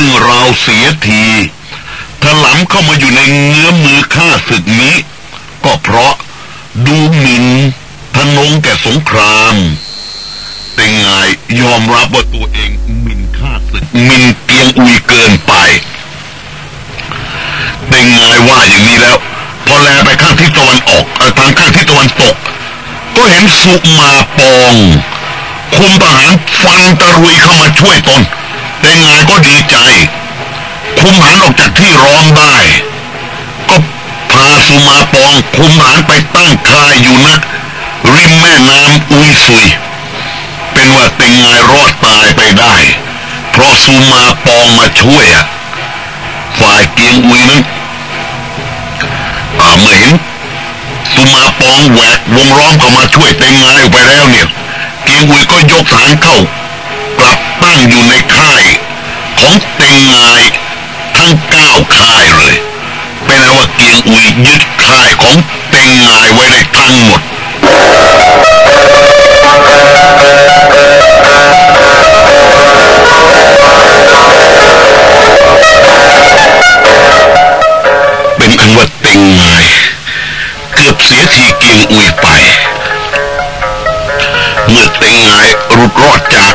ซึ่งเราเสียทีถลำเข้ามาอยู่ในเงื้อมือข้าศึกนี้ ก็เพราะดูหมิ่นทนงแก่สงคราม แต่ไงยอมรับว่าตัวเองหมิ่นข้าศึกหมิ่นเกียงอุยเกินไปแต่ไงว่าอย่างนี้แล้ว พอแลไปข้างทิศตะวันออกทางข้างทิศตะวันตก ก็เห็นสุมาปอง คุมทหารฟันตะรุยเข้ามาช่วยตน แต่งายก็ดีใจ คุมหารออกจากที่ร้อมได้ ก็พาสุมาปองคุมหารไปตั้งค่ายอยู่นะริมแม่น้ำอุยซุย เป็นว่าเต็งงายรอดตายไปได้ เพราะสุมาปองมาช่วยอะฝ่ายเกียงอุยนั้นอ่าเมื่อเห็นสุมาปองแหวกวงล้อมเข้ามาช่วยเต็งงายออกไปแล้วเนี่ย เกียงอุยก็ยกฐานเข้า ตั้งอยู่ในค่ายของเต็งงายทั้งเก้าค่ายเลย เป็นว่าเกียงอุยยึดค่ายของเต็งงายไว้ได้ทั้งหมดเป็นอันว่าเต็งงายเกือบเสียทีเกียงอุยไป เมื่อเต็งงายรุดรอดจาก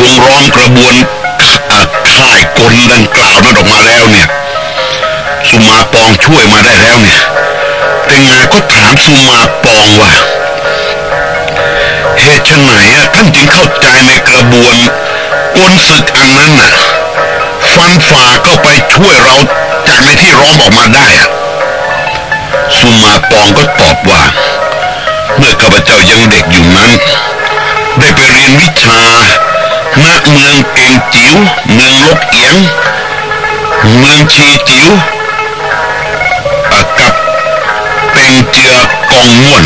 วงล้อมกระบวนค่ายกลดังกล่าวนั้นออกมาแล้วเนี่ย สุมาปองช่วยมาได้แล้วเนี่ยเต็งงาก็ถามสุมาปองว่าเหตุไฉนอะท่านจึงเข้าใจในกระบวนกลศึกอันนั้นน่ะฟันฝ่าเข้าไปช่วยเราจากในที่ร้อมออกมาได้อะสุมาปองก็ตอบว่า เมื่อข้าพเจ้ายังเด็กอยู่นั้น ได้ไปเรียน วิชาณเมืองเก่งจิ๋วเมืองลกเอียง เมืองชีจิ๋วอะกับเป็งเจือกองม่วน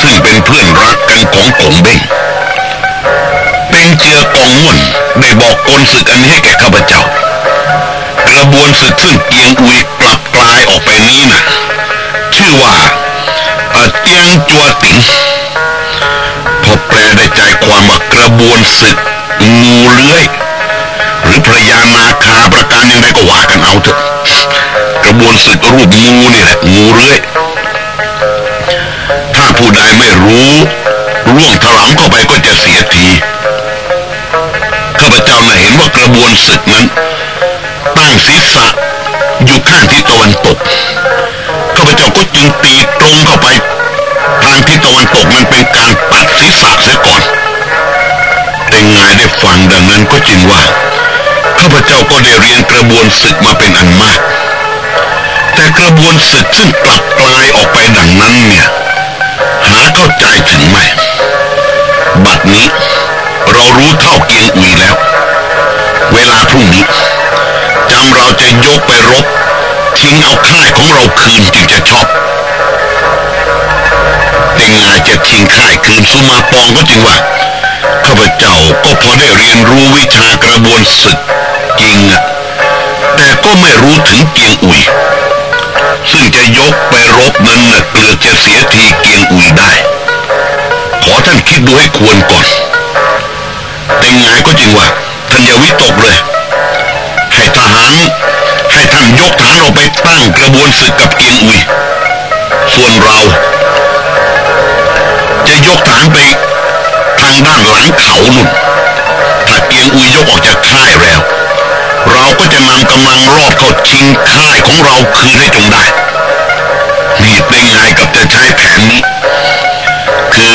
ซึ่งเป็นเพื่อนรักกันของขงเบ้งเป็งเจือกองม่วนได้บอกกลศึกอันนี้ให้แก่ข้าพเจ้า กระบวนศึกซึ่งเกียงอุยกลับกลายออกไปนี้นะชื่อว่าเตียงจัวติ๋ง พอแปลได้ใจความว่ากระบวนศึกงูเลื้อย หรือพระยานาคาประการยังไงก็ว่ากันเอาเถอะกระบวนศึกรูปงูนี่แหละงูเลื้อย ถ้าผู้ใดไม่รู้ร่วงถลำเข้าไปก็จะเสียทีข้าพเจ้าน่ะเห็นว่ากระบวนศึกนั้นตั้งศีรษะอยู่ข้างทิศตะวันตกข้าพเจ้าก็จึงตีตรงเข้าไปางทิศตะวันตกมันเป็นการปัดศีรษะเสียก่อน แต่งายได้ฟังดังนั้นก็จึงว่าข้าพเจ้าก็ได้เรียนกระบวนศึกมาเป็นอันมาก แต่กระบวนศึกซึ่งกลับกลายออกไปดังนั้นเนี่ย หาเข้าใจถึงไหม บัดนี้เรารู้เท่าเกียงอุยแล้ว เวลาพรุ่งนี้จำเราจะยกไปรบ ทิ้งเอาค่ายของเราคืนจึงจะชอบ แต่งาจะทิ้งค่ายคืนสุมาปองก็จึงว่า ข้าพเจ้าก็พอได้เรียนรู้วิชากระบวนศึกจริงอะแต่ก็ไม่รู้ถึงเกียงอุยซึ่งจะยกไปรบนั้นน่ะเกลือจะเสียทีเกียงอุยได้ ขอท่านคิดดูให้ควรก่อน แต่งายก็จริงว่าท่านอย่าวิตกเลย ให้ทหารให้ท่านยกฐานออกไปตั้งกระบวนศึกกับเกียงอุย ส่วนเรา ยกฐานไปทางด้านหลังเขาหนุนถ้าเกียงอุยยกออกจากค่ายแล้ว เราก็จะนำกำลังรอบเข้าชิงค่ายของเราคืนให้จงได้ นี่เป็นไงกับจะใช้แผนนี้ คือ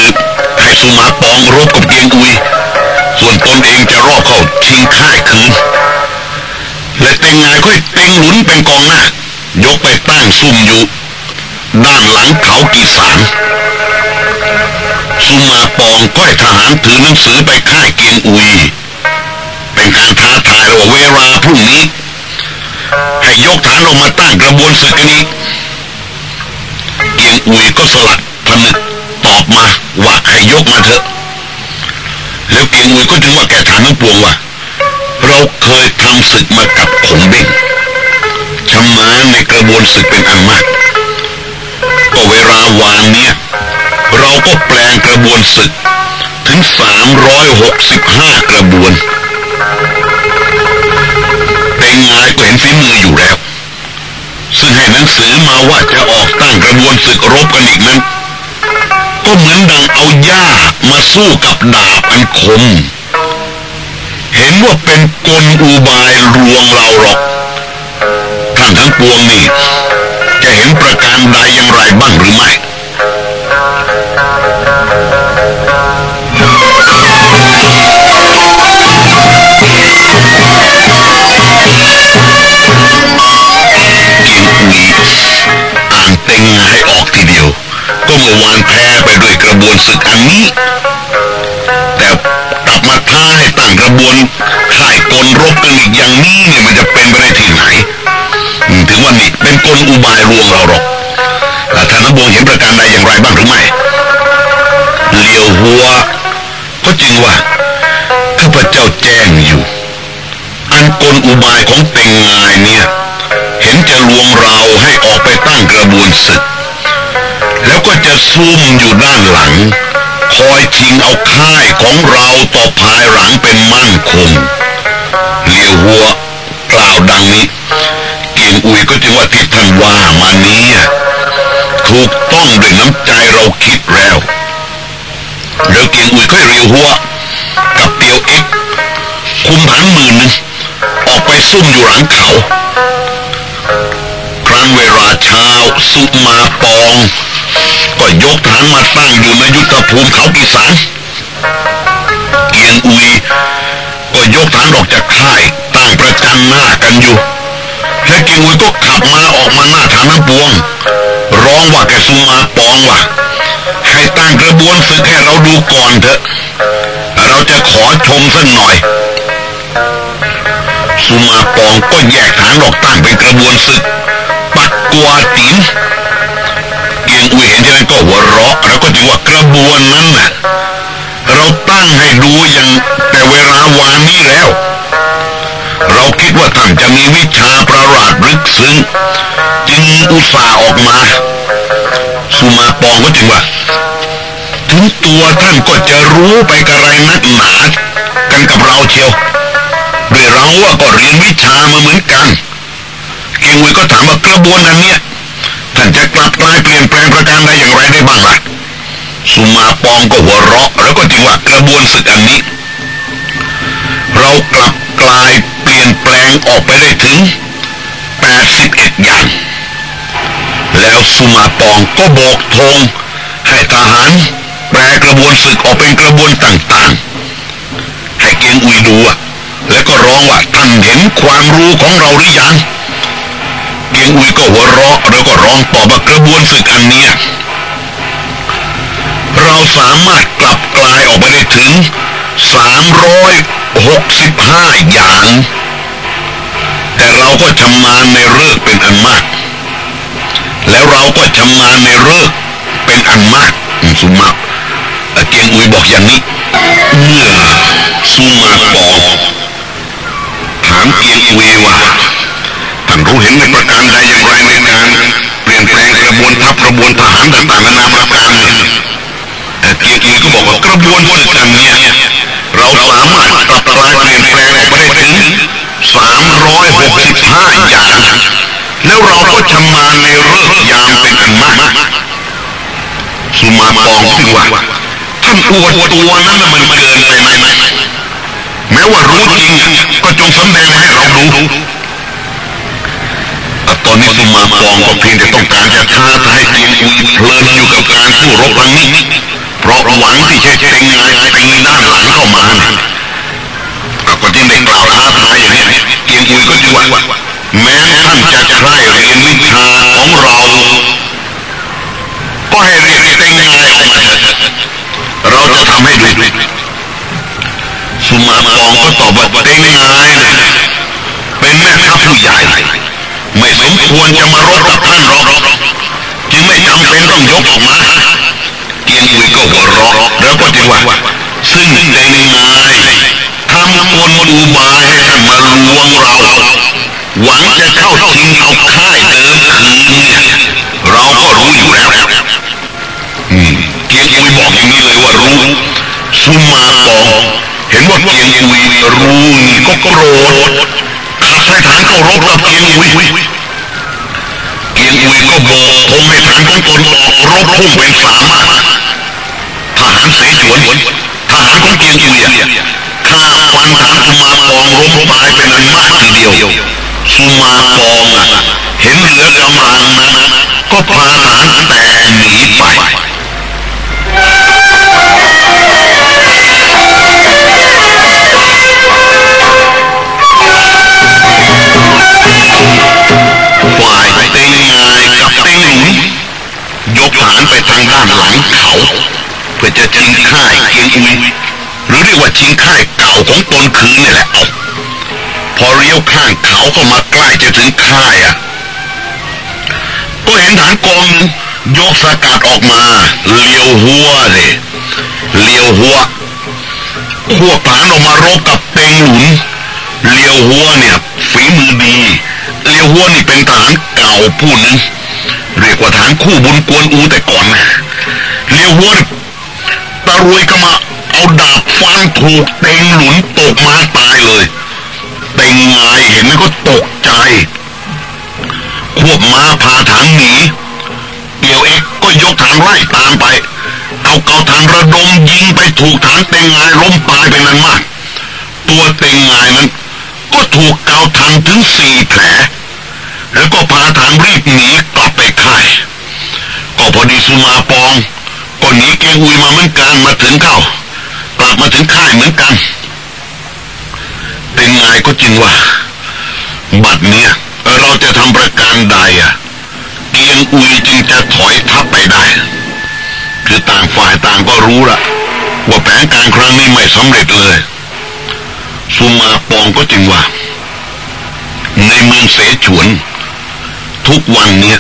ให้สุมาปองรบกับเกียงอุย ส่วนตนเองจะรอบเข้าชิงค่ายคืน และเต็งงายค่อยเต็งหนุนเป็นกองหน้า ยกไปตั้งซุ่มอยู่ ด้านหลังเขากีสาร สุมาปองก้อยทหารถือหนังสือไปค่ายเกียงอุย เป็นการท้าทายว่าเวลาพรุ่งนี้ ให้ยกฐานออกมาตั้งกระบวนศึกกันอีกเกียงอุยก็สลัดพนึกตอบมาว่าให้ยกมาเถอะ แล้วเกียงอุยก็ถึงว่าแกฐานทั้งปวงว่าเราเคยทำศึกมากับขงเบ้งชำนาญในกระบวนศึกเป็นอันมาก ก็เวลาวานเนี่ย เราก็แปลงกระบวนศึก ถึง 365 กระบวนงงายก็เห็นฝีมืออยู่แล้ว ซึ่งให้หนังสือมาว่าจะออกตั้งกระบวนศึกรบกันอีกนั้น ก็เหมือนดังเอาหญ้ามาสู้กับดาบอันคม เห็นว่าเป็นกลอุบายลวงเราหรอกท่านทั้งปวงนี่จะเห็นประการใดอย่างไรบ้างหรือไม่ มื่อวานแพ้ไปด้วยกระบวนศึกอันนี้ แต่กลับมาท้าให้ตั้งกระบวนข่ายกลรบกันอีกอย่างนี้เนี่ยมันจะเป็นไปได้ที่ไหนอืมถึงว่านี่เป็นกลอุบายลวงเราหรอกท่านนบวงเห็นประการใดอย่างไรบ้างหรือไม่เลียวหัวก็จริงว่าข้าพเจ้าแจ้งอยู่ อันกลอุบายของเต็งงายเนี่ย เห็นจะลวงเราให้ออกไปตั้งกระบวนศึก แล้วก็จะซุ่มอยู่ด้านหลัง คอยชิงเอาค่ายของเราต่อภายหลังเป็นมั่นคงเลียวหัวกล่าวดังนี้ เกียงอุยก็จึงว่าที่ท่านว่ามานี้ถูกต้องด้วยน้ำใจเราคิดแล้วเดี๋ยวเกียงอุยค่อยเรียวหัว กับเตียวเอ็กคุมฐานหมื่นหนึ่งออกไปซุ่มอยู่หลังเขา ครั้นเวลาเช้าสุมาปอง ก็ยกฐานมาตั้งอยู่ในยุทธภูมิเขากีสานเกียงอุยก็ยกฐานออกจากค่ายตั้งประจันหน้ากันอยู่และเกียงอุยก็ขับมาออกมาหน้าฐานน้ำปวง ร้องว่าแกสุมาปองว่าให้ตั้งกระบวนศึกให้เราดูก่อนเถอะ เราจะขอชมสักหน่อยสุมาปองก็แยกฐานออกตั้งเป็นกระบวนศึก ปักกัวตินเกียง อุยเห็นเช่นั้นก็หัวเราะแล้วก็จึงว่ากระบวนนั้นน่ะเราตั้งให้ดูอย่างแต่เวลาวานนี้แล้ว เราคิดว่าท่านจะมีวิชาประหลาดลึกซึ้งจึงอุตส่าห์ออกมา สุมาปองก็จึงว่า ถึงตัวท่านก็จะรู้ไปกระไรนักหนากันกับเราเชียวด้วยเราว่าก็เรียนวิชามาเหมือนกัน เกงอุยก็ถามว่ากระบวนอันเนี้ย ท่านจะกลับกลายเปลี่ยนแปลงประการใดอย่างไรได้บ้างล่ะ สุมาปองก็หัวเราะ แล้วก็จึงว่ากระบวนศึกอันนี้ เรากลับกลายเปลี่ยนแปลงออกไปได้ถึง 81 อย่าง แล้วสุมาปองก็โบกธงให้ทหารแปลกระบวนศึกออกเป็นกระบวนต่างๆ ให้เกียงอุยดูอะแล้วก็ร้องว่าท่านเห็นความรู้ของเราหรือยัง เกียงอุยก็หัวเราะแล้วก็ร้องตอบว่ากระบวนศึกอันเนี้ยเราสามารถกลับกลายออกไปได้ถึง 365 อย่าง แต่เราก็ชำนาญในเลิกเป็นอันมาก แล้วเราก็ชำนาญในเลิกเป็นอันมากอืมสุมาเกียงอุยบอกอย่างนี้เมื่อสุมาปองถามเกียงอุยว่า ท่านรู้เห็นในประการใดอย่างไรในการเปลี่ยนแปลงกระบวนทัพกระบวนทหารต่างๆนานาประการเนี่ยเอ่อเกียงอุยก็บอกว่ากระบวนศึกอันเนี้ยเราสามารถกลับกลายเปลี่ยนแปลงออกไปได้ถึง365อย่าง แล้วเราก็ชำนาญในเรื่องยามเป็นอันมากสุมาปองถึงว่าท่านอวดตัวนั้นมันเกินไปไหมแม้ว่ารู้จริงก็จงสำแดงให้เราดู อะตอนนี้สุมาปองก็เพียงแต่ต้องการจะท้าทายเกียงอุยเพลินอยู่กับการสู้รบครั้งนี้ เพราะหวังที่จะเต็งงายตีด้านหลังเข้ามาอะก็จึงได้กล่าวท้าทายอย่างนี้เกียงอุยก็จึงว่าแม้ท่านจะใคร่เรียนวิชาของเรา ก็ให้เรียกเต็งงายออกมาเราจะทำให้ดูสุมาปองก็ตอบว่าเต็งงายเนี่ยเป็นแม่ทัพผู้ใหญ่ ไม่สมควรจะมารบกับท่านหรอกจึงไม่จำเป็นต้องยกออกมาเกียงอุยก็หัวเราะแล้วก็จึงว่าซึ่งเต็งงายทำกลอุบายให้ท่านมาลวงเรา หวังจะเข้าชิงเอาค่ายเดิมคืนเนี่ย เราก็รู้อยู่แล้วอืมเกียงอุยบอกอย่างนี้เลยว่ารู้สุมาปองเห็นว่าเกียงอุยรู้นี่ก็โกรธ ให้ฐานเข้ารบกับเกียงอุยเกียงอุยก็บอกคงให้ฐานของตนออกรบพุ่งเป็นสามารถทหารเสฉวนทหารของเกียงอุยฆ่าฟันฐานสุมาปองล้มตายเป็นอันมากทีเดียวสุมาปองเห็นเหลือกำลังนั้นก็พาทหารแต่หนีไปา เพื่อจะชิงค่ายเกียงอุยหรือเรียกว่าชิงค่ายเก่าของตนคืนนี่แหละเอาพอเลี้ยวข้างเขาเข้ามาใกล้จะถึงค่ายอะ ก็เห็นฐานกองนึงยกสกัดออกมาเลี้ยวหัวเลยเลี้ยวหัวพวกฐานออกมารบกับเต็งหนุนเลียวหัวเนี่ยฝีมือดีเลียวหัวนี่เป็นทหารเก่าผู้หนึ่งเรียกว่าทหารคู่บุญกวนอูแต่ก่อนนะ เลียวหัวนตะรวยก็มาเอาดาบฟันถูกเต็งหนุนตกมาตายเลยเต็งงายเห็นแล้วก็ตกใจ ควบม้าพาฐานหนีเปียวเอ็กก็ยกฐานไล่ตามไป เอาเกาฐานระดมยิงไปถูกฐานเต็งงายล้มตายเป็นนั้นมาก ตัวเต็งงายนั้น ก็ถูกเกาทันถึงสี่แผล แล้วก็พาฐานรีบหนีกลับไปค่ายก็พอดีสุมาปอง หนีเกงอุยมาเหมือนกันมาถึงเข้ากลับมาถึงค่ายเหมือนกันเต็งงก็จริงว่า บัดเนี้ยเราจะทำประการใดอะเกียงอุยจึงจะถอยทับไปได้ คือต่างฝ่ายต่างก็รู้ละว่าแผนการครั้งนี้ไม่สำเร็จเลยสุมาปองก็จึงว่า ในเมืองเสฉวน ทุกวันเนี้ย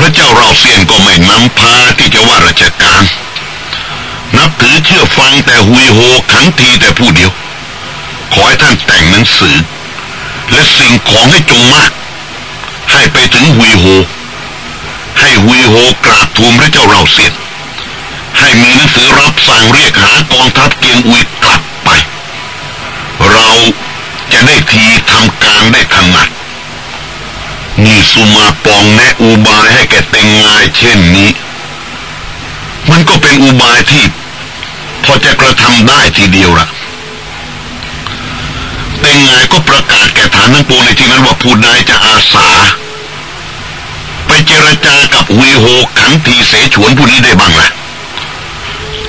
พระเจ้าเราเซียนก็ไม่นำพาที่จะว่าราชการ นับถือเชื่อฟังแต่หุยโฮขันทีแต่ผู้เดียว ขอให้ท่านแต่งหนังสือ และสิ่งของให้จงมาก ให้ไปถึงหุยโฮให้หุยโฮกราบทูลพระเจ้าเราเสียนให้มีหนังสือรับสั่งเรียกหากองทัพเกียงอุยกลับไป เราจะได้ทีทำการได้ถนัด นี่สุมาปองแนะอุบายให้แกแต่งงายเช่นนี้ มันก็เป็นอุบายที่ พอจะกระทำได้ทีเดียวละแต่งงายก็ประกาศแก่ฐานทั้งปวงในที่นั้นว่าผู้ใดจะอาสา ไปเจรจากับหุยโฮขันทีเสฉวนผู้นี้ได้บ้างล่ะ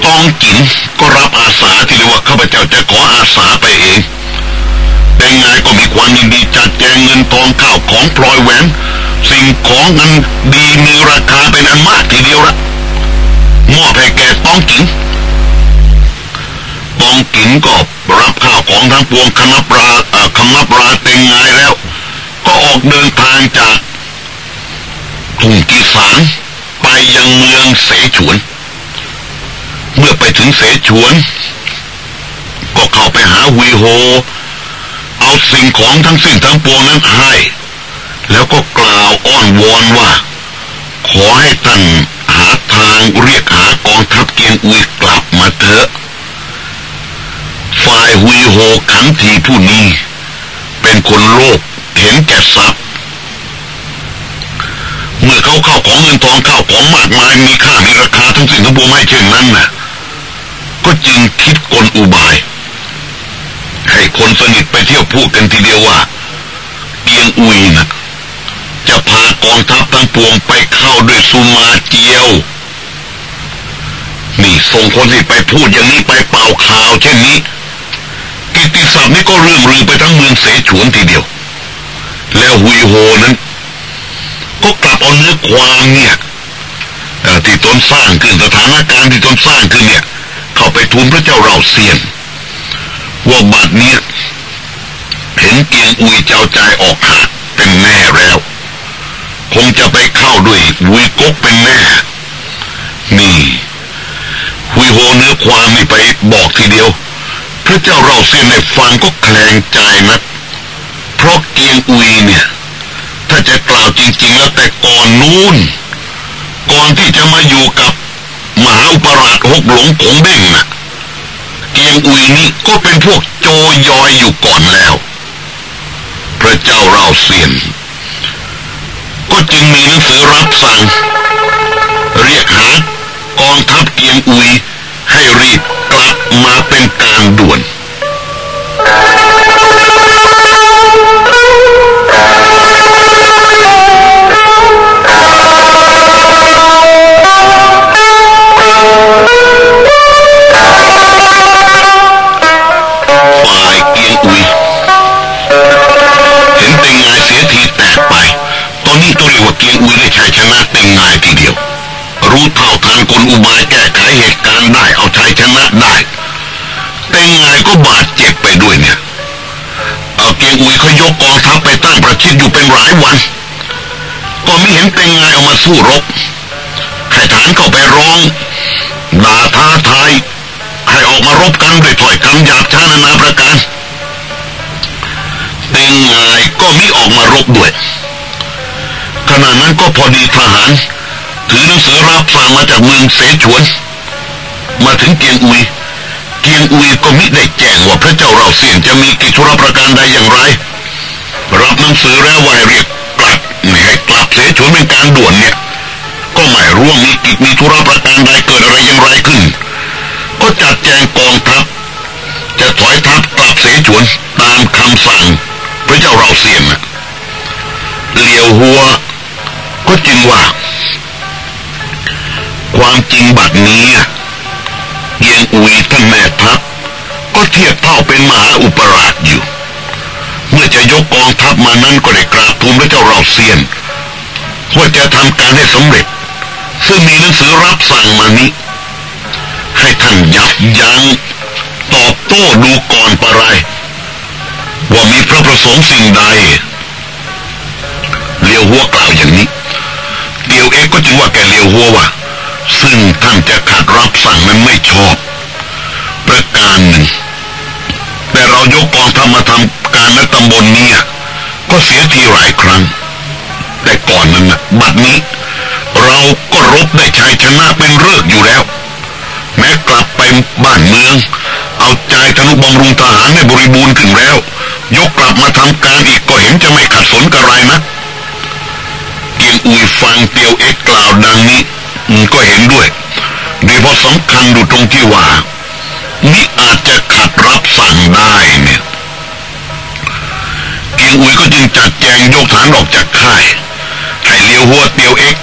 ตองจินก็รับอาสาที่เรียกว่าข้าพเจ้าจะขออาสาไปเอง แต่งงานก็มีความยินดีจัดแจงเงินทองข้าวของพลอยแหวนสิ่งของอันดีมีราคาเป็นอันมากทีเดียวละมอบให้แก่ตองจินต้องจินก็รับข้าวของทั้งปวงคณะปราเอ่อคณะปราแต่งงานแล้ว ก็ออกเดินทางจากทุ่งกีสานไปยังเมืองเสฉวน เมื่อไปถึงเสฉวน ก็เข้าไปหาวีโฮ เอาสิ่งของทั้งสิ้นทั้งปวงนั้นให้ แล้วก็กล่าวอ้อนวอนว่า ขอให้ท่านหาทางเรียกหากองทัพเกียงอุยกลับมาเถอะ ฝ่ายวีโฮขันทีผู้นี้ เป็นคนโลภเห็นแก่ทรัพย์ เมื่อเขาเข้าของเงินทองเข้าของมากมายมีค่ามีราคาทั้งสิ้นทั้งปวงไม่เช่นนั้นน่ะก็จึงคิดกลอุบาย คนสนิทไปเที่ยวพูดกันทีเดียวว่าเกียงอุยนะจะพากองทัพทั้งปวงไปเข้าด้วยสุมาเจียวนี่ส่งคนที่ไปพูดอย่างนี้ไปเป่าข่าวเช่นนี้ กิติศัพท์นี้ก็เรื่องลือไปทั้งเมืองเสฉวนทีเดียว แล้วหุยโฮนั้น ก็กลับเอาเนื้อความเนี่ยที่ตนสร้างขึ้นสถานการณ์ที่ตนสร้างขึ้นเนี่ย เข้าไปทูลพระเจ้าเราเซียน ว่าบัดเนี้ยเห็นเกียงอุยเจ้าใจออกหักเป็นแน่แล้ว คงจะไปเข้าด้วยวุยกกเป็นแน่ นี่หุยโฮเนื้อความนี่ไปบอกทีเดียว พระเจ้าเราเซียนในฟังก็แคลงใจนะเพราะเกียงอุยเนี่ย ถ้าจะกล่าวจริง ๆ แล้วแต่ก่อนนู้น ก่อนที่จะมาอยู่กับมหาอุปราชหกหลงผงเด้งน่ะ ยงอุยนี่ก็เป็นพวกโจยอยอยู่ก่อนแล้ว พระเจ้าเราเซียน ก็จึงมีหนังสือรับสั่ง เรียกหากองทัพเกียงอุยให้รีบกลับมาเป็นการด่วน รียกว่าเกียงอุยได้ชัยชนะเต็งงายทีเดียว รู้เท่าทันกลอุบายแก้ไขเหตุการณ์ได้เอาชัยชนะได้เต็งงายก็บาดเจ็บไปด้วยเนี่ย เอาเกียงอุยเขายกกองทัพไปตั้งประชิดอยู่เป็นหลายวัน ก็ไม่เห็นเต็งงายเอามาสู้รบให้ฐานเข้าไปร้องด่าท้าทายให้ออกมารบกันด้วยถ้อยคำหยาบช้านานาประการเต็งงายก็มิออกมารบด้วย ขณะนั้นก็พอดีทหาร ถือหนังสือรับสั่งมาจากเมืองเสฉวน มาถึงเกียงอุย เกียงอุยก็มิได้แจ้งว่าพระเจ้าเราเสียนจะมีกิจธุระประการใดอย่างไร รับหนังสือแล้ววายเรียกกลับไม่ให้กลับเสฉวนเป็นการด่วนเนี่ย ก็ไม่รู้ว่ามีกิจมีธุระประการใดเกิดอะไรอย่างไรขึ้น ก็จัดแจงกองทัพจะถอยทัพกลับเสฉวนตามคำสั่ง พระเจ้าเราเสียนนะเหลียวหัว ก็จึงว่า ความจริงบัดนี้อะเยียงอุยท่านแม่ทัพก็เทียบเท่าเป็นมหาอุปราชอยู่ เมื่อจะยกกองทัพมานั้นก็ได้กราบทูลพระเจ้าเราเซียนว่าจะทำการให้สำเร็จ ซึ่งมีหนังสือรับสั่งมานี้ ให้ท่านยับยั้งตอบโต้ดูก่อนปะไรว่ามีพระประสงค์สิ่งใดเลียวหัวกล่าวอย่างนี้ เอ็กก็จึงว่าแกเลียวหัวว่าซึ่งท่านจะขัดรับสั่งนั้นไม่ชอบ ประการหนึ่ง แต่เรายกกองทัพมาทำการในตำบลนี้ก็เสียทีหลายครั้ง แต่ก่อนนั้นนะบัดนี้ เราก็รบได้ชัยชนะเป็นเลิกอยู่แล้ว แม้กลับไปบ้านเมือง เอาใจธนุบำรุงทหารให้บริบูรณ์ขึ้นแล้ว ยกกลับมาทำการอีกก็เห็นจะไม่ขัดสนกระไรนะเกี ยงอุยฟังเตียวเอ็กกล่าวดังนี้ก็เห็นด้วย โดยเฉพาะสำคัญอยู่ตรงที่ว่านี่อาจจะขัดรับสั่งได้เนี่ยเกียงอุยก็จึงจัดแจงยกฐานออกจากค่ายให้เลียวหัวเตียวเอ็ก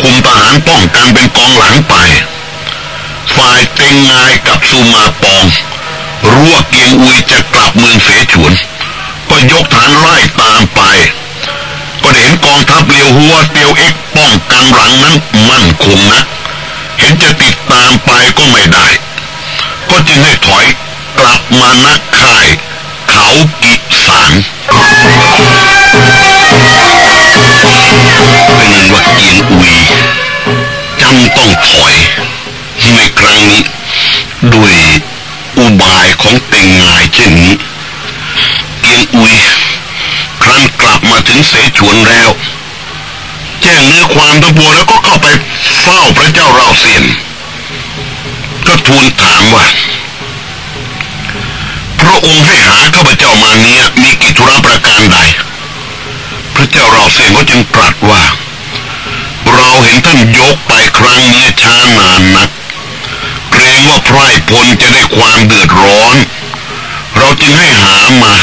คุมทหารป้องกันเป็นกองหลังไป ฝ่ายเต็งงายกับสุมาปองรู้ว่าเกียงอุยจะกลับเมืองเสฉวน ก็ยกฐานไล่ตามไป ก็ได้เห็นกองทัพเลียวหัวเตียวเอ็กป้องกันหลังนั้นมั่นคงนะเห็นจะติดตามไปก็ไม่ได้ ก็จึงให้ถอยกลับมานักค่าย เขากิสารเป็นว่าเกียงอุยจำต้องถอย ในครั้งนี้ ด้วยอุบายของเต็งงายเช่นนี้ เกียงอุยครั้นกลับมา ถึงเสฉวนแล้ว แจ้งเนื้อความทั้งปวงแล้วก็เข้าไปเฝ้าพระเจ้าเราเซียน ก็ทูลถามว่า พระองค์ให้หาข้าพเจ้ามาเนี้ยมีกิจธุระประการใด พระเจ้าเราเซียนก็จึงตรัสว่า เราเห็นท่านยกไปครั้งนี้ช้านานนักเกรงว่าไพร่พลจะได้ความเดือดร้อน เราจึงให้หามา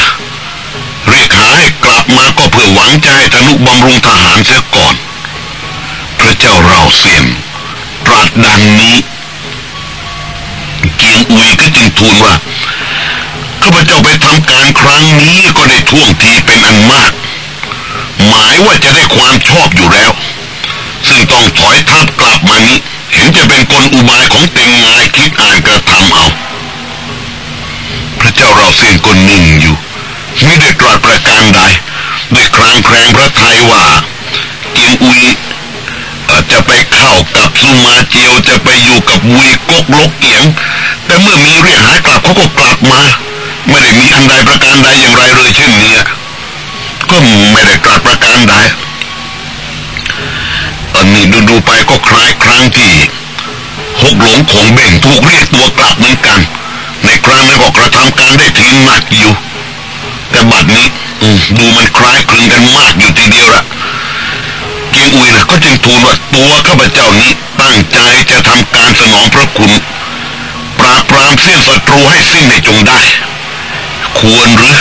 เรียกหาให้กลับมาก็เพื่อหวังจะให้ธนุบำรุงทหารเสียก่อน พระเจ้าเราเสียนตรัสดังนี้ เกียงอุยก็จึงทูลว่าข้าพเจ้าไปทำการครั้งนี้ก็ได้ท่วงทีเป็นอันมาก หมายว่าจะได้ความชอบอยู่แล้ว ซึ่งต้องถอยทัพกลับมานี้ เห็นจะเป็นกลอุบายของเต็งงายคิดอ่านกระทำเอา พระเจ้าเราเสียนก็นิ่งอยู่ ไม่ได้ตรัสประการใดด้วยครางแครงพระไทยว่าเกียงอุยจะไปเข้ากับสุมาเจียวจะไปอยู่กับวุยกกลกเกียง แต่เมื่อมีเรียกหากลับเขาก็กลับมา ไม่ได้มีอันใดประการใดอย่างไรเลยเช่นนี้ก็ไม่ได้ตรัสประการใดอันนี้ดูดูๆไปก็คล้ายครั้งที่หกหลงของเบ่งถูกเรียกตัวกลับเหมือนกัน ในครั้งนั้นก็กระทำการได้ทีหนักอยู่ แต่บัดนี้อืมดูมันคล้ายคลึงกันมากอยู่ทีเดียวละเกียงอุยนะก็จึงทูลว่าตัวข้าพเจ้านี้ตั้งใจจะทำการสนองพระคุณ ปราบปรามเส้นศัตรูให้สิ้นในจงได้ ควรหรือ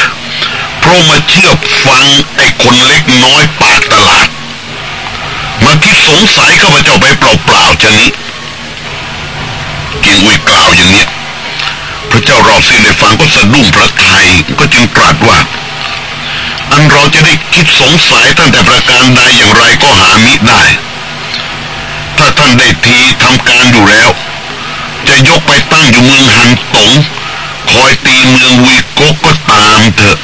เพราะมาเชื่อฟังไอ้คนเล็กน้อยปากตลาดมาคิดสงสัยข้าพเจ้าไปเปล่าๆชะนี้เกียงอุยกล่าวอย่างเนี้ย พระเจ้ารอสิ้นได้ฟังก็สะดุ้งพระไทยก็จึงตรัสว่า อันเราจะได้คิดสงสัยตั้งแต่ประการใดอย่างไรก็หามิได้ ถ้าท่านได้ทีทำการอยู่แล้ว จะยกไปตั้งอยู่เมืองหันตงคอยตีเมืองวีโกกก็ตามเถอะ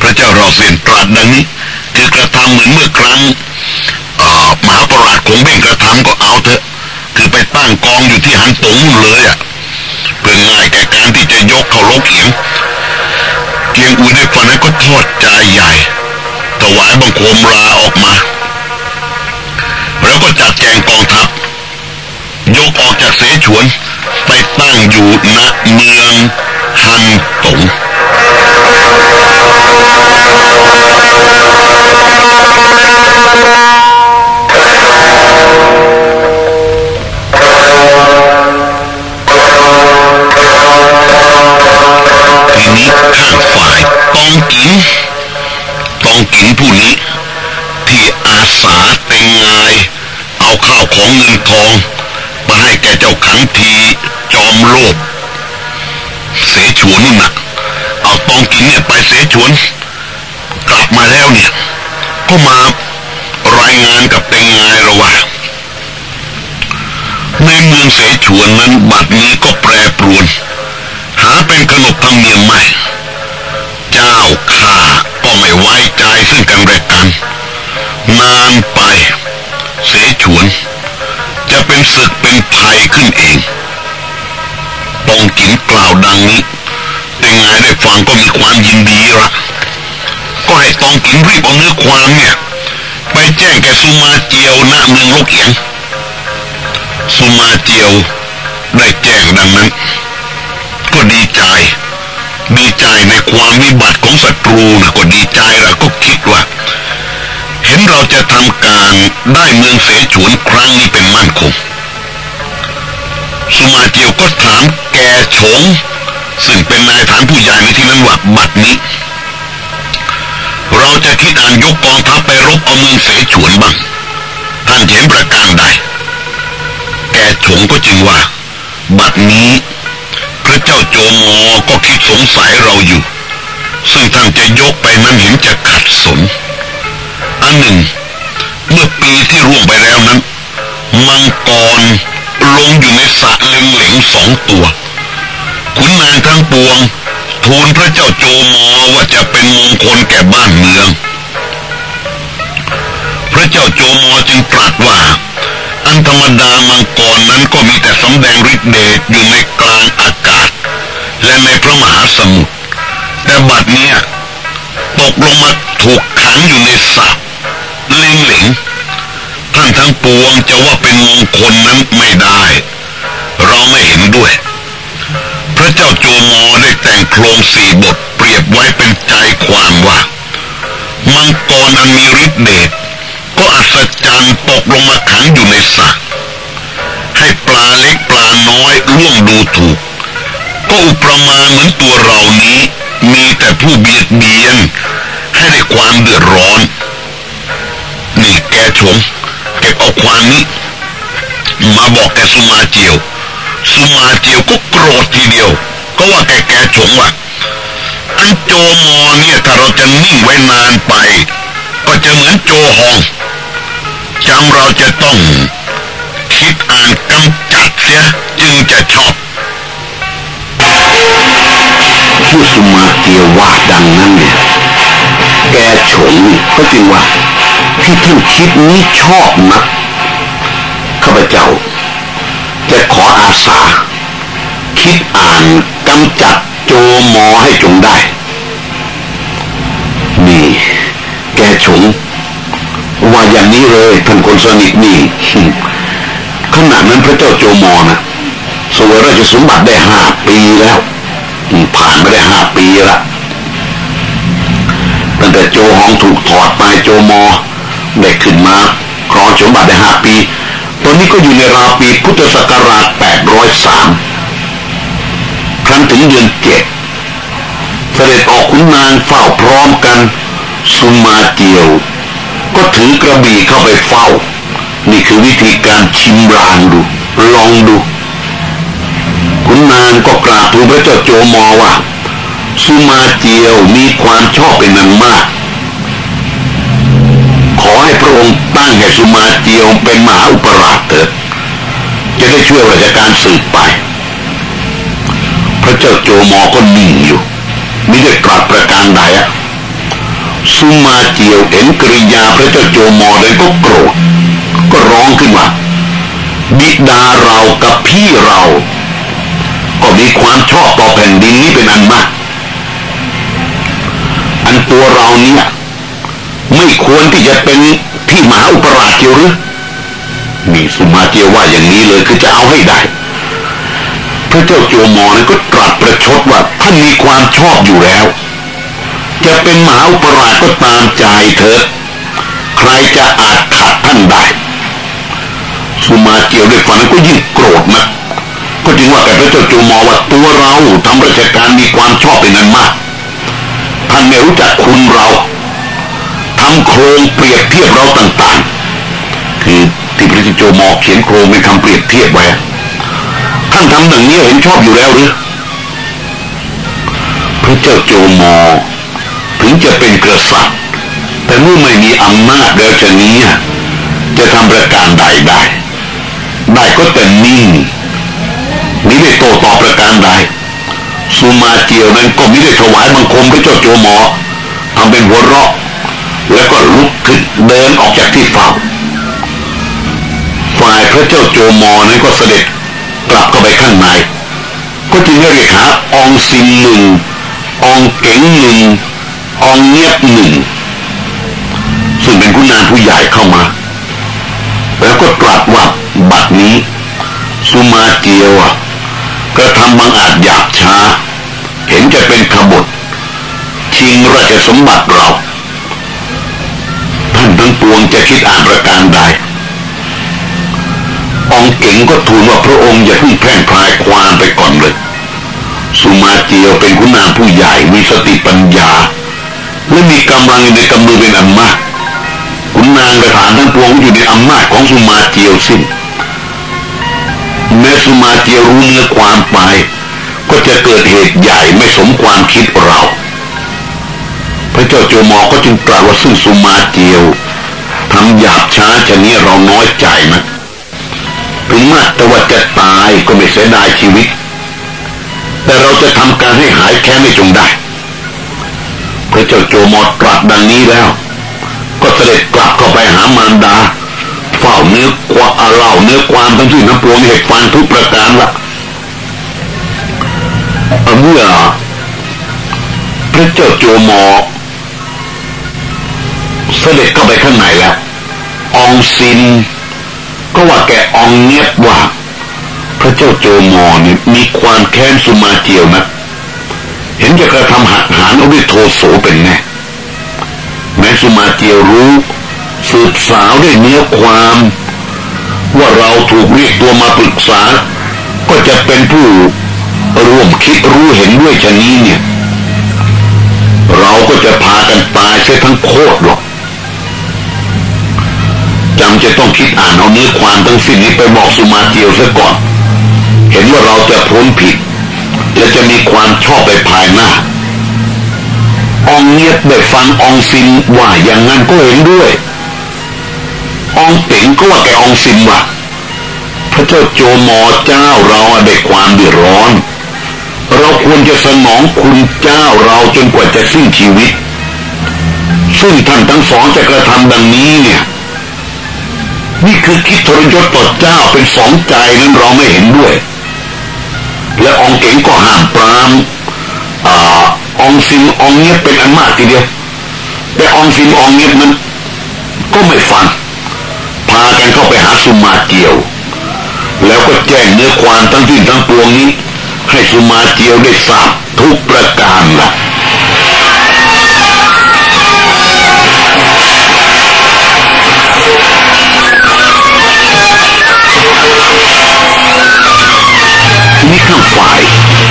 พระเจ้ารอเสียนตรัสดังนี้ คือกระทำเหมือนเมื่อครั้งมหาปราชญ์ของเบ่งกระทำก็เอาเถอะ คือไปตั้งกองอยู่ที่หันตงเลยอะ่ะ เพื่อง่ายแก่การที่จะยกเขาลกเอียงเกียงอุยได้ฟังนั้นก็ทอดใจใหญ่ ถวายบังคมลาออกมา แล้วก็จัดแจงกองทัพ ยกออกจากเสฉวนไปตั้งอยู่ณเมืองฮันตง วนนั้นบัดนี้ก็แปรปรวน หาเป็นขนบธรรมเนียมไม่ เจ้าข้าก็ไม่ไว้ใจซึ่งกันและกัน นานไป เสฉวน จะเป็นศึกเป็นภัยขึ้นเองตองกินกล่าวดังนี้แต่ไงได้ฟังก็มีความยินดีละก็ให้ตองกินรีบเอาเนื้อความเนี่ย ไปแจ้งแกสุมาเจียวณเมืองโลกเอียงสุมาเจียว ได้แจ้งดังนั้น ก็ดีใจ ดีใจในความวิบัติของศัตรูนะก็ดีใจเราก็คิดว่า เห็นเราจะทำการได้เมืองเสฉวนครั้งนี้เป็นมั่นคงสุมาเจียวก็ถามแกฉงซึ่งเป็นนายฐานผู้ใหญ่ในที่นั้นว่าบัดนี้ เราจะคิดอ่านยกกองทัพไปรบเอาเมืองเสฉวนบ้าง ท่านเห็นประการใดแกฉงก็จึงว่า บัดนี้ พระเจ้าโจมอก็คิดสงสัยเราอยู่ ซึ่งท่านจะยกไปนั้นเห็นจะขัดสน อันหนึ่ง เมื่อปีที่ร่วงไปแล้วนั้น มังกรลงอยู่ในสระเล็งเหลงสองตัวขุนนางทั้งปวง ทูลพระเจ้าโจมอว่าจะเป็นมงคลแก่บ้านเมือง พระเจ้าโจมอจึงตรัสว่า รรมดามังกรนั้นก็มีแต่สำแดงฤทธิ์เดชอยู่ในกลางอากาศ และในพระมหาสมุทรแต่บัดเนี้ยตกลงมาถูกขังอยู่ในสระเล็งเหลงท่านทั้งปวงจะว่าเป็นมงคลนั้นไม่ได้ เราไม่เห็นด้วย พระเจ้าโจมอได้แต่งโครงสี่บทเปรียบไว้เป็นใจความว่า มังกรอันมีฤทธิ์เดช ก็อัศจรรย์ตกลงมาขังอยู่ในสระให้ปลาเล็กปลาน้อยล่วงดูถูก ก็อุปมาเหมือนตัวเรานี้ มีแต่ผู้เบียดเบียน ให้ได้ความเดือดร้อน นี่แกชงเก็บเอาความนี้ มาบอกแกสุมาเจียว สุมาเจียวก็โกรธทีเดียว ก็ว่าแกแกชงว่าอันโจมอเนี่ยถ้าเราจะนิ่งไว้นานไป ก็จะเหมือนโจฮอง จำเราจะต้อง คิดอ่านกำจัดเสียจึงจะชอบที่สุมาเกียวว่าดังนั้นเนี่ย แกฉงก็จึงว่า ที่ท่านคิดนี้ชอบนักข้าพเจ้าจะขออาสา คิดอ่านกำจัดโจมอให้จงได้ นี่ แกฉง ว่าอย่างนี้เลยท่านคนสนิทนี่ขณะนั้นพระเจ้าโจมอนะสวยราชสมบัติได้ห้าปีแล้วผ่านมาได้ห้าปีละตั้งแต่โจฮองถูกถอดไปโจมอได้ขึ้นมาครองสมบัติได้ห้าปี ตอนนี้ก็อยู่ในราวปีพุทธศักราช803ครั้นถึงเดือนเจ็ดเสด็จออกขุนนางเฝ้าพร้อมกัน สุมาเจียว ก็ถือกระบี่เข้าไปเฝ้า นี่คือวิธีการชิมรางดู ลองดูขุนนางก็กราบทูลพระเจ้าโจมอว่าสุมาเจียวมีความชอบเป็นนันมาก ขอให้พระองค์ตั้งให้สุมาเจียวเป็นมหาอุปราชเถิดจะได้ช่วยราชการสืบไป พระเจ้าโจมอก็นิ่งอยู่มิได้ตรัสประการใดอะ สุมาเจียวเห็นกริยาพระเจ้าโจมอเลยก็โกรธก็ร้องขึ้นว่าบิดาเรากับพี่เรา ก็มีความชอบต่อแผ่นดินนี้เป็นอันมาก อันตัวเราเนี่ยไม่ควรที่จะเป็นที่มหาอุปราชเจียวหรือมีสุมาเจียวว่าอย่างนี้เลยคือจะเอาให้ได้ พระเจ้าโจมอนั้นก็ตรัสประชดว่าท่านมีความชอบอยู่แล้ว จะเป็นหมาอุปราชก็ตามใจเถอะ ใครจะอาจขัดท่านได้สุมาเจียวด้วยฝันก็ยิ่งโกรธนะก็จึงว่าแกพระเจ้าโจมอว่าตัวเราทำราชการมีความชอบเป็นนั้นมาก ท่านไม่รู้จักคุณเราทำโครงเปรียบเทียบเราต่างๆ คือที่พระเจ้าโจมอเขียนโครงเป็นคำเปรียบเทียบไว้ท่านทำอย่งนี้เห็นชอบอยู่แล้วหรือพระเจ้าโจมอง จะเป็นกษัตริย์ แต่เมื่อไม่มีอำนาจแล้วจะนี้จะทำประการใดได้ ได้ก็แต่นิ่งมิได้โตตอบประการใดสุมาเจียวนั้นก็มิได้ถวายบังคมพระเจ้าโจมอทำเป็นหัวเราะ แล้วก็ลุกขึ้นเดินออกจากที่เฝ้าฝ่ายพระเจ้าโจมอนั้นก็เสด็จกลับเข้าไปข้างในก็จึงเรียกหาองซินหนึ่งองเก๋งหนึ่ง องเงียบหนึ่งซึ่งเป็นผู้นานผู้ใหญ่เข้ามา แล้วก็ตรัสว่าบัดนี้ สุมาเจียวกระทำบางอาจหยาบช้า เห็นจะเป็นขบฏชิงราชสมบัติเรา ท่านทั้งปวงจะคิดอ่านประการใดองเก่งก็ทูลว่าพระองค์อย่าเพิ่งแพร่งพรายความไปก่อนเลย สุมาเจียวเป็นขุนนางผู้ใหญ่มีสติปัญญา และมีกำลังในกำมือเป็นอันมากขุนนางกระฐานทั้งปวงอยู่ในอำนาจของสุมาเจียวสิ้นแม้สุมาเจียวรู้เนื้อความไป ก็จะเกิดเหตุใหญ่ไม่สมความคิดเรา พระเจ้าโจมอก็จึงตรัสว่าซึ่งสุมาเจียวทำหยาบช้าชะนี้เราน้อยใจนะถึงมาแต่ว่าจะตายก็ไม่เสียดายชีวิต แต่เราจะทำการให้หายแค้นไม่จงได้ ระเจ้าโจมอตรัสดังนี้แล้ว ก็เสด็จกลับเข้าไปหามารดาเฝ้าเนื้อควาเล่าเนื้อความทั้งที่น้ำปวงเหตุฟันทุกประการละเมื่อพระเจ้าโจมอเสด็จเข้าไปข้างในแล้วองซิน ก็ว่าแกองเงียบว่า พระเจ้าโจมอนี่มีความแค้นสุมาเจียวนะ เห็นจะกระทำหักหานเอาด้วยโทโสเป็นแน่แม้สุมาเจียวรู้สืบสาวด้วยเนื้อความ ว่าเราถูกเรียกตัวมาปรึกษา ก็จะเป็นผู้ร่วมคิดรู้เห็นด้วยชนี้เนี่ย เราก็จะพากันตายใช่ทั้งโคตรหรอกจำจะต้องคิดอ่านเอาเนื้อความทั้งสิ้นนี้ไปบอกสุมาเตียวซะก่อน เห็นว่าเราจะพ้นผิด และจะมีความชอบไปภายหน้า องเงียบได้ฟังองซินว่าอย่างนั้นก็เห็นด้วย องเป๋งก็ว่าแกองซินว่าพระเจ้าโจมอเจ้าเราได้ความเดือดร้อน เราควรจะสนองคุณเจ้าเราจนกว่าจะสิ้นชีวิต ซึ่งท่านทั้งสองจะกระทำดังนี้เนี่ยนี่คือคิดทรยศต่อเจ้าเป็นสองใจนั้นเราไม่เห็นด้วย และองเก๋งก็ห้ามปรามอองซิมองเงียบเป็นอันมากทีเดียว แต่องซิมองเงียบนั้นก็ไม่ฟัง พากันเข้าไปหาสุมาเกียว แล้วก็แจ้งเนื้อความทั้งที่ทั้งปวงนี้ ให้สุมาเกียวได้ทราบทุกประการละ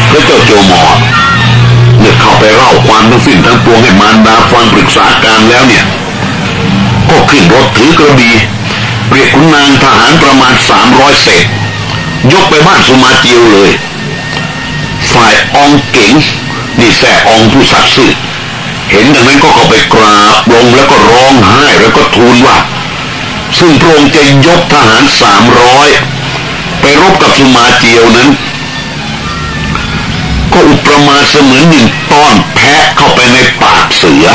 พระเจ้าโจมอเนื่อเข้าไปเล่าความทั้งสิ้นทั้งปวงให้มารดาฟังปรึกษาการแล้วเนี่ย ก็ขึ้นรถถือกระบี่เรียกขุนนางทหารประมาณสามร้อยเศษ ยกไปบ้านสุมาจิวเลย ฝ่ายองเก๋งนี่แส่องผู้ศักดิ์สิทธิ์เห็นดังนั้นก็เข้าไปกราบลงแล้วก็ร้องไห้แล้วก็ทูลว่า ซึ่งพระองค์จะยกทหารสามร้อยไปรบกับสุมาเจียวนั้น ก็อุปมาเสมือนหนึ่งต้อนแพะเข้าไปในปากเสือ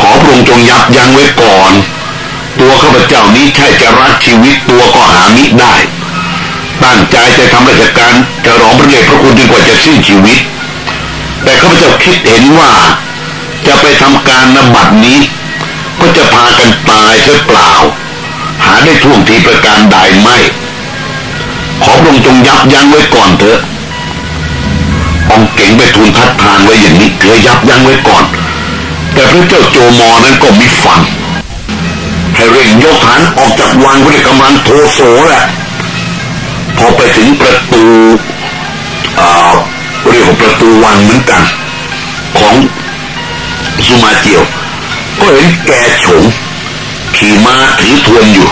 ขอพระองค์จงยับยั้งไว้ก่อน ตัวข้าพเจ้านี้ใช่จะรักชีวิตตัวก็หามิได้ ตั้งใจจะทำราชการจะร้องพระเดชพระคุณจนกว่าจะสิ้นชีวิต แต่ข้าพเจ้าคิดเห็นว่า จะไปทำการนบัตรนี้ ก็จะพากันตายเสียเปล่า หาได้ท่วงทีประการใดไม่ ขอพระองค์จงยับยั้งไว้ก่อนเถอะ องเก่งไปทูลทัดทานไว้อย่างนี้เธอยับยั้งไว้ก่อน แต่พระเจ้าโจมอนั้นก็มิฟังให้เร่งยกฐานออกจากวังด้วยกำลังโทโสแหละพอไปถึงประตูเรียกว่าประตูวังเหมือนกัน ของสุมาเจียว ก็เห็นแกฉงขี่ม้าถือทวนอยู่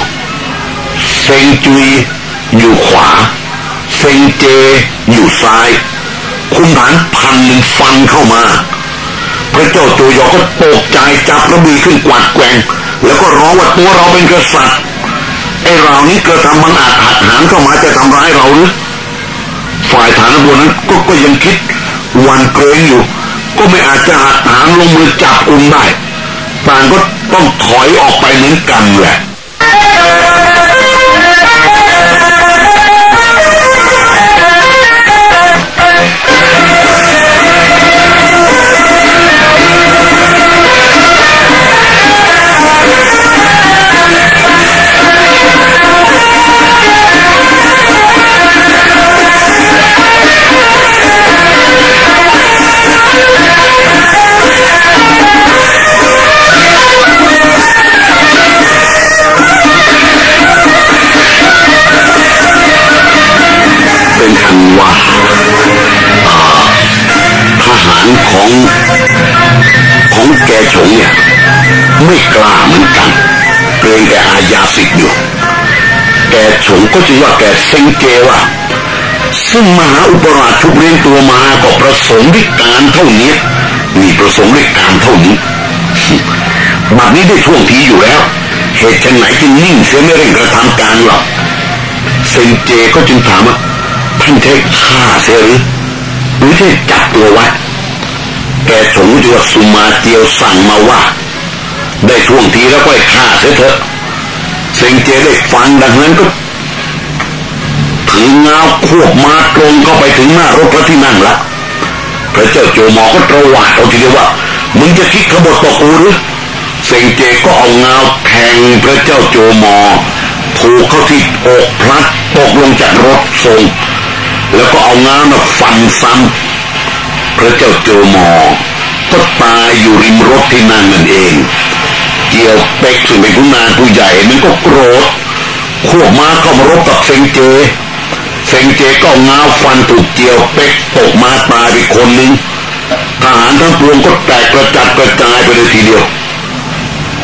เซงจุยอยู่ขวาเซงเจอยู่ซ้าย คุณฐานพันหนึ่งฟันเข้ามา พระเจ้าโจยอก็ตกใจจับกระบี่ขึ้นกวาดแกงแล้วก็ร้องว่าตัวเราเป็นกษัตริย์ไอ้เรานี้เกิดทำบังอาจหักหานเข้ามาจะทำร้ายเราหรือฝ่ายฐานบนนั้นก็ก็ยังคิดวันเกรงอยู่ ก็ไม่อาจจะหักหางลงมือจับกุมได้ต่างก็ต้องถอยออกไปเหมือนกันแหละ ของของแกฉงเนี่ยไม่กล้าเหมือนกันเกรงแกอาญาสิทธิ์อยู่แกฉงก็จะว่าแกเซ็งเกว่าซึ่งมหาอุปราชทุกเรียนตัวมาก็ประสงค์ด้วยการเท่านี้มีประสงค์ด้วยการเท่านี้บัดนี้ได้ท่วงทีอยู่แล้ว เหตุฉันไหนจึงนิ่งเสียไม่เร่งกระทำการหรอกเซนเจก็จึงถามว่าท่านเทคฆ่าเสียหรือหรือที่จับตัวไว้ แกสงจวดสุมาเตียวสั่งมาว่า ได้ท่วงทีแล้วก็ให้ฆ่าเสียเถอะเซงเจได้ฟังดังนั้นก็ถือเงาควบมาตรงเข้าไปถึงหน้ารถพระที่นั่งละพระเจ้าโจมอก็ตระหวาดเอาทีเดียวว่า มึงจะคิดขบฏต่อกูหรือเซงเจก็เอาเงาแทงพระเจ้าโจมอถูกเข้าที่อกพลัดตกลงจากรถทรงแล้วก็เอาเงามาฟันซ้ำ พระเจ้าโจมอก็ตายอยู่ริมรถที่นั่งนั่นเองเกี่ยวเป็กซึ่งเป็นผู้นานผู้ใหญ่มันก็โกรธขวบมาเข้ามารบกับเซงเจเซงเจก็งาฟันถูกเกี่ยวเป็กตกมาตายไปคนหนึ่งทหารทั้งปวงก็แตกกระจัดกระจายไปเลยทีเดียว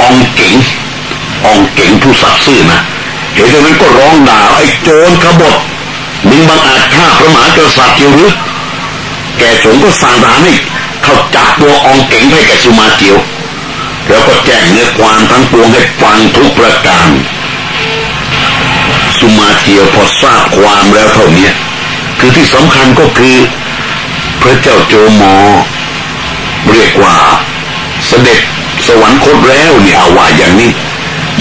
องเก๋งองเก๋งผู้สัตย์ซื่อนะเห็นดังนั้นก็ร้องด่าไอ้โจรขบฏมึงบังอาจฆ่าพระมหากษัตริย์หรือ แกสงก็สั่งทหารให้เขาจับตัวองเก่งให้แกสุมาเกียว แล้วก็แจ้งเนื้อความทั้งปวงให้ฟังทุกประการสุมาเกียวพอทราบความแล้วเท่านี้คือที่สำคัญก็คือพระเจ้าโจมอ เรียกว่าเสด็จสวรรคตแล้วเนี่ยเอาว่าอย่างนี้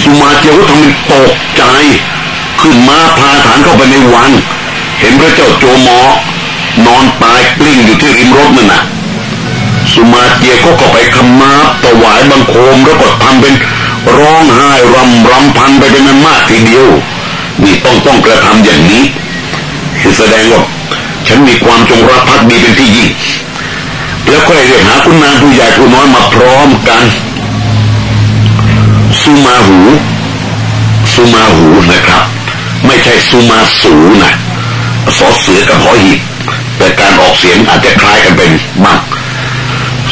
สุมาเกียวก็ทำเป็นตกใจ ขึ้นมาพาฐานเข้าไปในวัง เห็นพระเจ้าโจมอ นอนตายกลิ้งอยู่ที่ริมรถนั่นน่ะสุมาเตียก็ก็ไปคำมาถวายบังคมแล้วก็ทำเป็นร้องไห้รำรำพันไปเป็นนั้นมากทีเดียวนี่ต้องต้องกระทำอย่างนี้คือแสดงว่าฉันมีความจงรักภักดีเป็นที่ยิ่งแล้วก็เรียกหาคุณนางผู้ใหญ่ผู้น้อยมาพร้อมกันสุมาหูสุมาหูนะครับ ไม่ใช่สุมาสูนะสอเสือกับหอหีบ แต่การออกเสียงอาจจะคล้ายกันเป็นบ้าง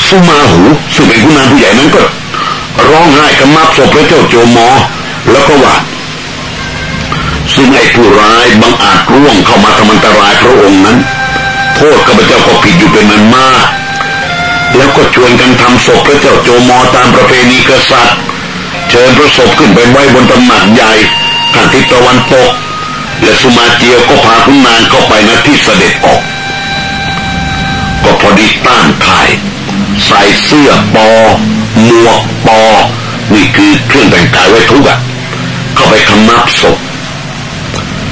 สุมาหูซึ่งเป็นคุณนางผู้ใหญ่นั้นก็ ร้องไห้กำมับศพพระเจ้าโจมอ แล้วก็ว่าซึ่งไอ้ผู้ร้ายบังอาจร่วงเข้ามาทำอันตรายพระองค์นั้น โทษข้าพเจ้าก็ผิดอยู่เป็นมันมาก แล้วก็ชวนกันทำศพพระเจ้าโจมอตามประเพณีกษัตริย์ เชิญพระศพขึ้นไปไว้บนตำหนักใหญ่ทางทิศตะวันตก และสุมาเจียวก็พาคุณนางเข้าไปณที่เสด็จออก ก็พอดีต้านทาย ใส่เสื้อปอหมวกปอ นี่คือเครื่องแต่งกายไว้ทุกอะเข้าไปคำนับศพ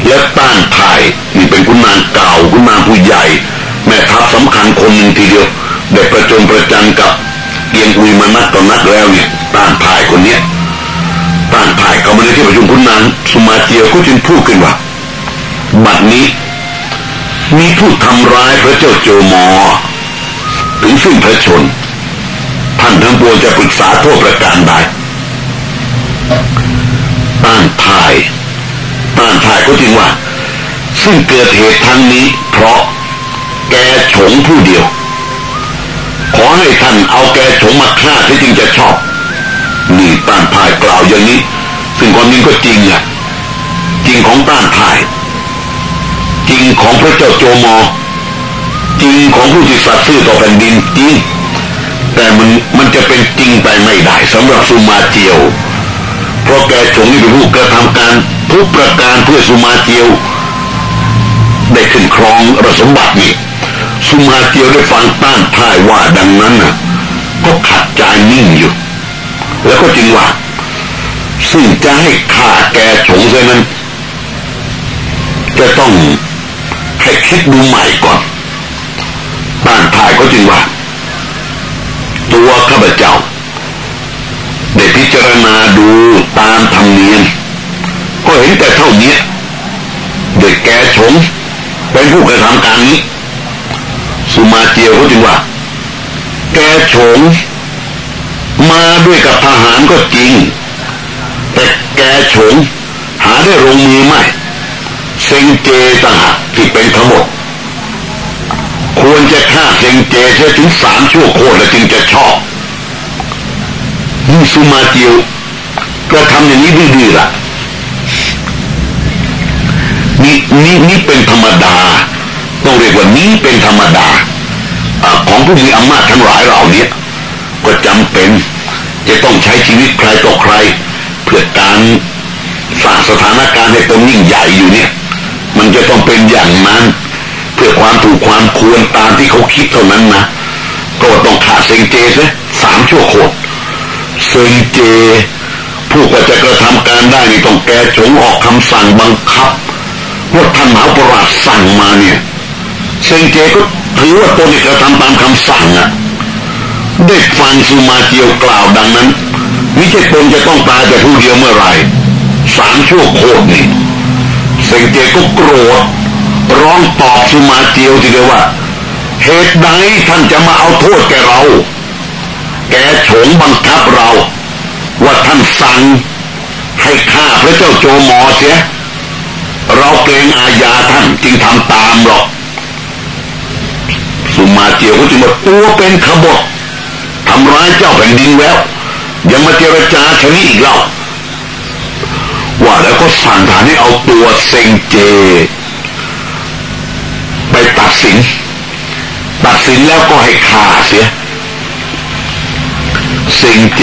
และต้านทายนี่เป็นคุณนางเก่าคุณนางผู้ใหญ่ แม่ทัพสำคัญคนหนึ่งทีเดียวได้ประจนประจันกับเกียงอุยมานักต่อนักแล้วเนี่ยต้านทายคนเนี้ยต้านทายเขามาในที่ประชุมคุณนางสุมาเจียวก็จึงพูดขึ้นว่าบัดนี้ มีผู้ทำร้ายพระเจ้าโจมอ ถึงสิ้นพระชน ท่านทั้งปวงจะปรึกษาโทษประการใดต้านทายต้านทายก็จริงว่า ซึ่งเกิดเหตุทั้งนี้ เพราะแกฉงผู้เดียว ขอให้ท่านเอาแกฉงมาฆ่าที่จริงจะชอบ นี่ต้านทายกล่าวอย่างนี้ ซึ่งความจริงก็จริงอะ จริงของต้านทาย จริงของพระเจ้าโจมอ จริงของผู้ที่สัตย์ซื่อต่อแผ่นดินจริงแต่มันมันจะเป็นจริงไปไม่ได้สำหรับสุมาเจียว เพราะแกฉงนี่เป็นผู้กระทำการทุกประการเพื่อสุมาเจียว ได้ขึ้นครองรสมบัตินี่สุมาเจียวได้ฟังต้านทายว่าดังนั้นน่ะ ก็ขัดใจนิ่งอยู่ แล้วก็จริงว่าซึ่งจะให้ฆ่าแกฉงเสนั้นจะต้อง ให้คิดดูใหม่ก่อนต้านทายก็จริงว่า ตัวข้าพเจ้าได้พิจารณาดูตามธรรมเนียมก็เห็นแต่เท่านี้เด็กแกชงเป็นผู้กระทำการนี้ สุมาเจียวก็จึงว่า แกชงมาด้วยกับทหารก็จริง แต่แกชงหาได้ลงมือไม่ เซงเจต่างหากที่เป็นขบฏควรจะฆ่าเซงเจเสียถึงสามชั่วโคตรแล้วจึงจะชอบนี่สุมาเจียวก็ทำอย่างนี้ดื้อๆล่ะนี่นี่นี่เป็นธรรมดาต้องเรียกว่านี้เป็นธรรมดาอของผู้มีอำนาจทั้งหลายเหล่านี้ก็จำเป็น จะต้องใช้ชีวิตใครต่อใคร เพื่อการสร้างสถานการณ์ให้ตนยิ่งใหญ่อยู่เนี่ย มันจะต้องเป็นอย่างนั้น เพื่อความถูกความควรตามที่เขาคิดเท่านั้นนะก็ต้องขาดเซงเจซะสามชั่วโคตรเซงเจ ผู้ก็จะกระทำการได้นี่ต้องแกฉงออกคำสั่งบังคับว่าท่านมหาปราชสั่งมาเนี่ยเซงเจก็ถือว่าตนกระทำตามคำสั่งอะได้ฟังสุมาเจียวกล่าวดังนั้นมิใช่ตนจะต้องตายแต่ผู้เดียวเมื่อไรสามชั่วโคตรนี่ เซงเจก็โกรธร้องตอบสุมาเจียวทีเดียวว่า เหตุใดท่านจะมาเอาโทษแกเรา แกโฉงบังคับเรา ว่าท่านสั่งให้ฆ่าพระเจ้าโจมอเสีย เราเกรงอาญาท่านจึงทำตามหรอก สุมาเจียวก็จึงมาตัวเป็นขบฏทำร้ายเจ้าแผ่นดินแล้ว ยังมาเจรจาชนิดอีกแล้ว ว่าแล้วก็สั่งฐานให้เอาตัวเซงเจ ไปตัดสิน ตัดสินแล้วก็ให้ฆ่าเสีย เซงเจ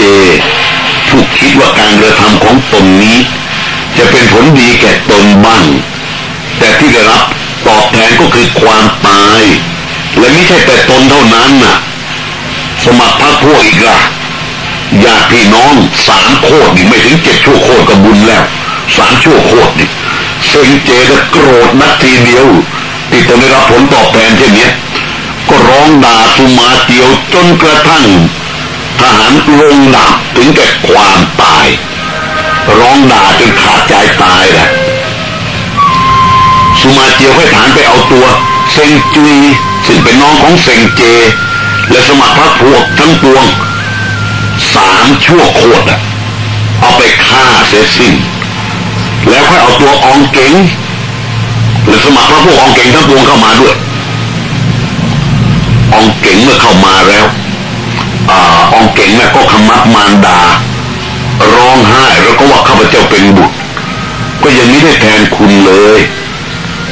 ผู้คิดว่าการกระทำของตนนี้ จะเป็นผลดีแก่ตนบ้าง แต่ที่ได้รับตอบแทนก็คือความตาย และไม่ใช่แต่ตนเท่านั้นน่ะ สมัครพรรคพวกอีกละญาติพี่น้องสามโคตรนี่ไม่ถึงเจ็ดชั่วโคตรก็บุญแล้ว สามชั่วโคตรนี่เซงเจก็โกรธนักทีเดียวที่ตนได้รับผลตอบแทนเช่นนี้ก็ร้องด่าสุมาเตียวจนกระทั่งทหารลงดับถึงแก่ความตาย ร้องด่าจนขาดใจตายแหละสุมาเจียวให้ฐานไปเอาตัวเซงจุยซึ่งเป็นน้องของเซงเจ และสมัครพรรคพวกทั้งปวงสามชั่วโคตรอะเอาไปฆ่าเสียสิ้น แล้วค่อยเอาตัวอองเก๋งและสมัครพรรคพวกอองเก๋งทั้งปวงเข้ามาด้วยอองเก๋งเมื่อเข้ามาแล้วอาองเก่งนะก็ขมับมารดา ร้องไห้แล้วก็ว่าข้าพเจ้าเป็นบุตร ก็ยังไม่ได้แทนคุณเลย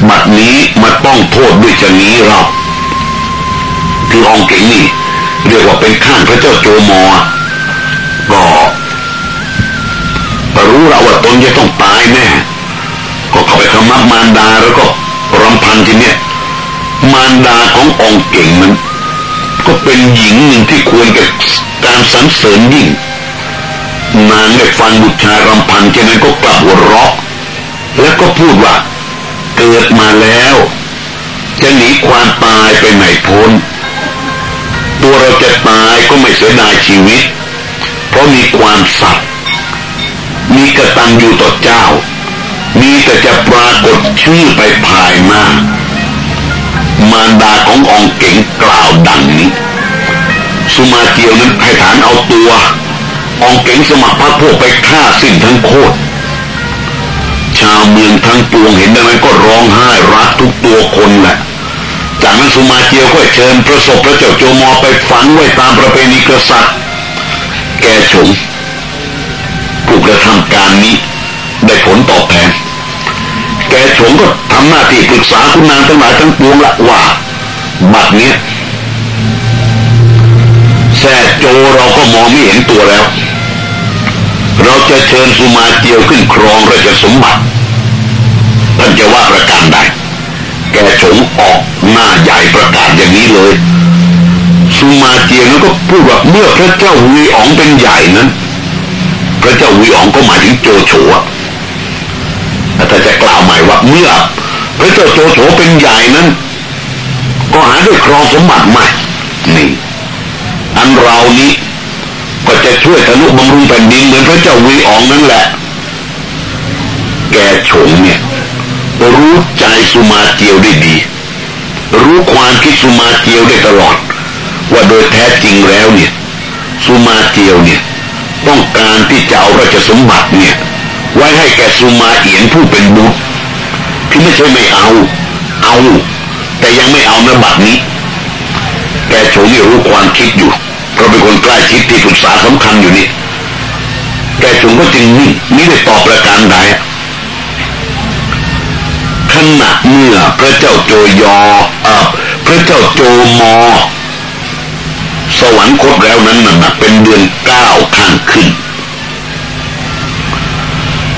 บัดนี้มาต้องโทษด้วยจะนี้เราคือองเก่งนี่เรียกว่าเป็นข้างพระเจ้าโจมอก็ รู้เราว่าตนจะต้องตายแน่ก็เข้าไปขมับมารดาแล้วก็รำพันทีเนี้ยมารดาขององเก่งนั้น ก็เป็นหญิงหนึ่งที่ควรกับการสรรเสริญยิ่งนางได้ฟังบุตรชายรำพันแค่นั้นก็กลับหัวเราะแล้วก็พูดว่า เกิดมาแล้ว จะหนีความตายไปไหนพ้น ตัวเราจะตายก็ไม่เสียดายชีวิต เพราะมีความสัตย์ มีกระตังอยู่ต่อเจ้า มีแต่จะปรากฏชื่อไปภายหน้ามารดาขององเก๋งกล่าวดังนี้ สุมาเจียวนั้นให้ฐานเอาตัวองเก๋งสมัครพรรคพวกไปฆ่าสิ้นทั้งโคตรชาวเมืองทั้งปวงเห็นดังนั้นก็ร้องไห้รักทุกตัวคนแหละจากนั้นสุมาเจียวก็เชิญประสบพระเจ้าโจมอไปฝังไว้ตามประเพณีกษัตริย์ แกฉง ผู้กระทำการนี้ ได้ผลตอบแทนแกฉงก็ทำหน้าที่ปรึกษาคุณนางทั้งหลายทั้งปวงละว่า บัดเนี้ยแซ่โจเราก็มองไม่เห็นตัวแล้ว เราจะเชิญสุมาเจียวขึ้นครองราชสมบัติท่านจะว่าประการใดแกฉงออกหน้าใหญ่ประกาศอย่างนี้เลยสุมาเจียวนั้นก็พูดว่าเมื่อพระเจ้าวีอ๋องเป็นใหญ่นั้น ระเจ้าวีอองก็หมายถึงโจโฉถ้าจะกล่าวใหม่ว่าเมื่อพระเจ้าโจโฉเป็นใหญ่นั้น ก็หาด้วยครองสมบัติใหม่นี่อันเรานี้ก็จะช่วยทะลุบำรุงแผ่นดินเหมือนพระเจ้าวีอองนั่นแหละ แกฉงเนี่ยรู้ใจสุมาเจียวได้ดี รู้ความคิดสุมาเจียวได้ตลอด ว่าโดยแท้จริงแล้วเนี่ย สุมาเจียวเนี่ย ต้องการที่จะเอาราชสมบัติเนี่ย ไว้ให้แกสุมาเอียนผู้เป็นบุตรที่ไม่ใช่ไม่เอา เอา แต่ยังไม่เอานะบัตรนี้ แกโฉนี่รู้ความคิดอยู่เพราะเป็นคนใกล้ชิดที่ปรึกษาสำคัญอยู่นี่แกโฉก็จึงนี่นี่ได้ตอบประการใดขณะเมื่อพระเจ้าโจยอเออพระเจ้าโจมอ สวรรคตแล้วนั้นน่ะเป็นเดือนเก้าข้างขึ้น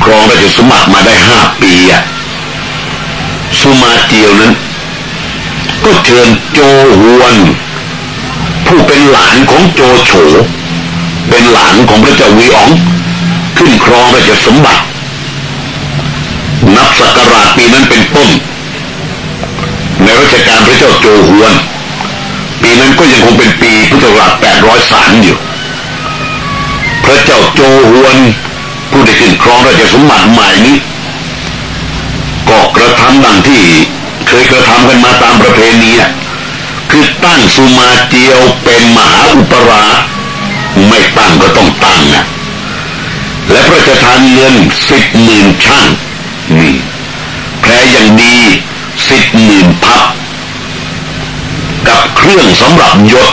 ครองราชสมบัติมาได้ห้าปีอะสุมาเจียวนั้น ก็เชิญโจฮวน ผู้เป็นหลานของโจโฉ เป็นหลานของพระเจ้าวีอ๋อง ขึ้นครองราชสมบัติ นับสักราชปีนั้นเป็นต้นในรัชกาลพระเจ้าโจฮวน ปีนั้นก็ยังคงเป็นปีพุทธศักราช803อยู่ พระเจ้าโจฮวนผู้ได้ขึ้นครองราชสมบัติใหม่นี้ก็กระทำดังที่เคยกระทำกันมาตามประเพณีคือตั้งสุมาเจียวเป็นมหาอุปราชไม่ตั้งก็ต้องตั้งนะและพระราชทานเงินสิบหมื่นช่างนี่แพ้อย่างดีสิบหมื่นพับ กับเครื่องสำหรับยศ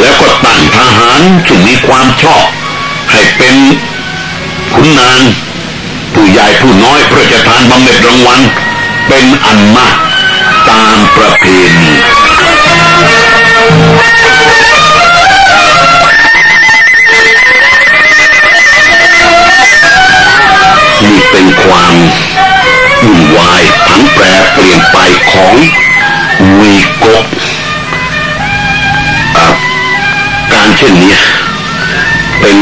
แล้วก็ตั้งทหารซึ่งมีความชอบ ให้เป็นขุนนางผู้ใหญ่ผู้น้อยพระราชทานบำเหน็จรางวัลเป็นอันมากตามประเพณีนี่เป็นความวุ่นวายผันแปรเปลี่ยนไปของ วีกบการเช่นนี้เป็น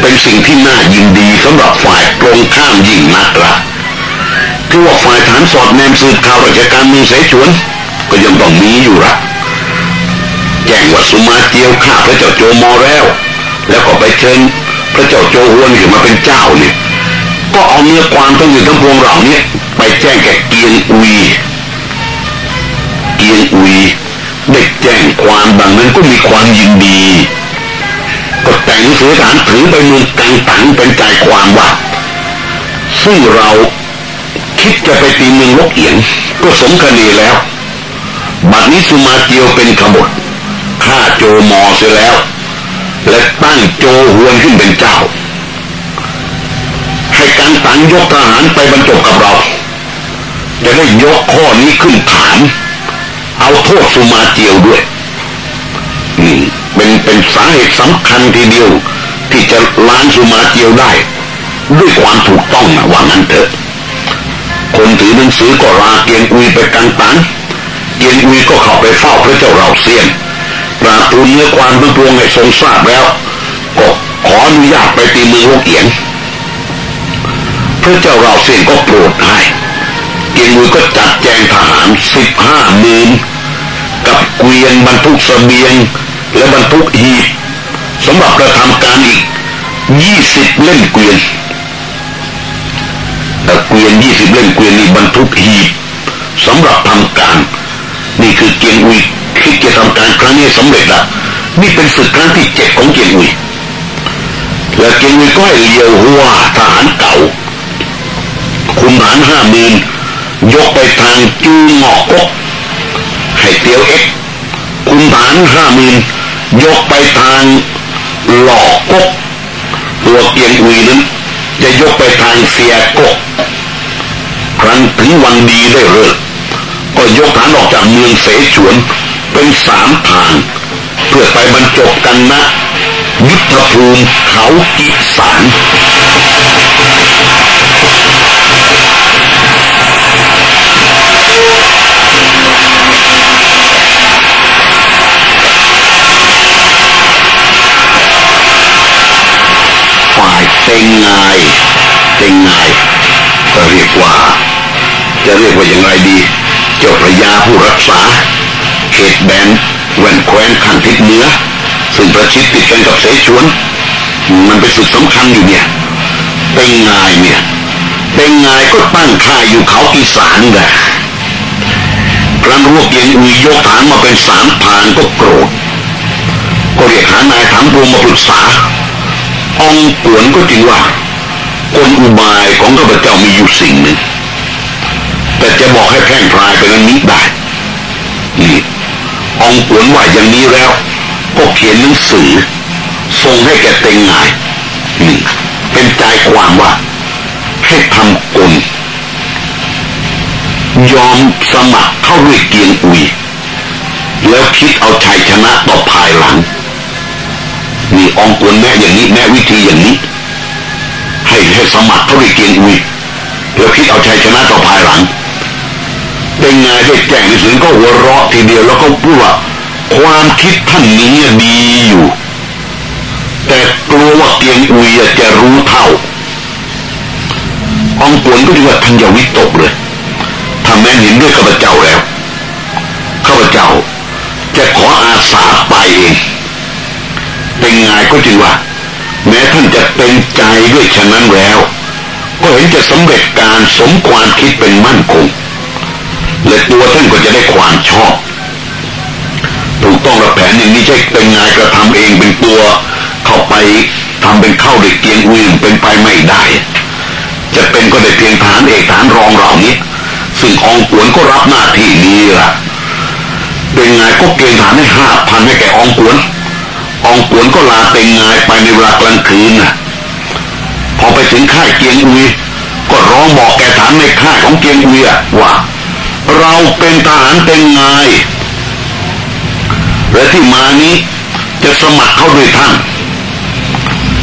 เป็นสิ่งที่น่ายินดีสำหรับฝ่ายตรงข้ามยิ่งนักละที่ว่าฝ่ายฐานสอดแนมสืบข่าวราชการมีเสฉวน ก็ยังต้องมีอยู่ละแจ้งว่าสุมาเจียวฆ่าพระเจ้าโจมอแล้ว แล้วก็ไปเชิญพระเจ้าโจฮวนขึ้นมาเป็นเจ้าเนี่ยก็เอาเนื้อความทั้งหมดทั้งปวงเหล่านี้ไปแจ้งแก่เกียงอุย เกียงอุยได้แจ้งความดังนั้นก็มีความยินดีก็แต่งสือฐานถือไปมืองกังตังเป็นใจความว่าซึ่งเราคิดจะไปตีเมืองลกเอียงก็สมคดีแล้ว บัดนี้สุมาเกียวเป็นขบฏฆ่าโจมอเสียแล้ว และตั้งโจหวนขึ้นเป็นเจ้า ให้การตังยกทหารไปบรรจบกับเรา จะได้ยกข้อนี้ขึ้นฐาน เอาโทษสุมาเจียวด้วยนี่เป็นเป็นสาเหตุสำคัญทีเดียว ที่จะล้านสุมาเจียวได้ ด้วยความถูกต้องนะว่างั้นเถอะ คนถือหนังสือก็ราเกียงอุยไปกังตันเกียงอุยก็เข้าไปเฝ้าพระเจ้าเราเซียนปราตูเนื้อความทั้งปวงให้ทรงทราบแล้วก็ขออนุญาตไปตีมือลกเอียงพระเจ้าเราเซียนก็โปรดให้ เกียงอุยก็จัดแจงทหารสิบห้าหมื่นกับเกวียนบรรทุกเสบียง และบรรทุกหีบสำหรับกระทำการอีกยี่สิบเล่มเกวียนแต่เกวียนยี่สิบเล่มเกวียนนี่บรรทุกหีบสำหรับทำการ นี่คือเกียงอุยคิดจะทำการครั้งนี้สำเร็จละนี่เป็นศึกครั้งที่เจ็ดของเกียงอุยและเกียงอุยก็ให้เลียวหัวทหารเก่าคุมฐานห้าหมื่น ยกไปทางจูงอกกให้เตียวเอ็กคุมฐานห้าหมื่นยกไปทางหลอกกตัวเกียงอุยนั้นจะยกไปทางเสียกกครั้นถึงวันดีได้เลิกก็ยกฐานออกจากเมืองเสฉวนเป็นสามทาง เพื่อไปบรรจบกันนะยุทธภูมิเขากิสาน ฝ่ายเต็งงายเต็งงายก็เรียกว่า จะเรียกว่าอย่างไรดี เจ้าพระยาผู้รักษาเขตแดนแวนแคว้นขันทิศเหนือซึ่งประชิดติดกันกับเสฉวน มันเป็นสุดสำคัญอยู่เนี่ยเต็งงายเนี่ยเต็งงายก็ตั้งค่ายอยู่เขาอีสานแหละ ครั้นรู้เกียงอุยยกฐานมาเป็นสามทางก็โกรธก็เรียกหานายถามรวมมาปรึกษาองปวนก็จริงว่ากลอุบายของข้าพเจ้ามีอยู่สิ่งหนึ่งแต่จะบอกให้แพร่งพรายไปนั้นนี้ได้นี่องปวนว่าอย่างนี้แล้ว ก็เขียนหนังสือส่งให้แกเต็งงายนี่เป็นใจความว่าให้ทำกล ยอมสมัครเข้าด้วยเกียงอุยแล้วคิดเอาชัยชนะต่อภายหลังมีองกวนแม่อย่างนี้แม่วิธีอย่างนี้ ให้ให้สมัครเข้าด้วยเกียงอุยแล้วคิดเอาชัยชนะต่อภายหลังเป็นไงได้แจ้งในสื่อก็หัวเราะทีเดียวแล้วก็พูดว่าความคิดท่านนี้ดีอยู่ แต่กลัวว่าเกียงอุยจะรู้เท่าองกวนก็ดีว่าท่านอย่าวิตกเลย แม้เห็นด้วยข้าพเจ้าแล้วข้าพเจ้า จะขออาสาไปเองเป็นไงก็จริงว่า แม้ท่านจะเป็นใจด้วยฉะนั้นแล้ว ก็เห็นจะสำเร็จการสมความคิดเป็นมั่นคงและตัวท่านก็จะได้ความชอบถูกต้องระแผนอย่างนี้ใช่เป็นไงกระทำเองเป็นตัวเข้าไปทำเป็นเข้าเด็กเกียงอุยเป็นไปไม่ได้ จะเป็นก็ได้เพียงฐานเอกฐานรองเหล่านี้ ซึ่งองกวนก็รับหน้าที่นี้ละเป็นไงก็เกณฑ์ฐานให้ห้าพันให้แก่องกวนองกวนก็ลาเป็นไงไปในเวลากลางคืนนะพอไปถึงค่ายเกียงอุยก็ร้องบอกแกฐานในค่ายของเกียงอุยว่าเราเป็นทหารเป็นไงและที่มานี้จะสมัครเข้าด้วยท่าน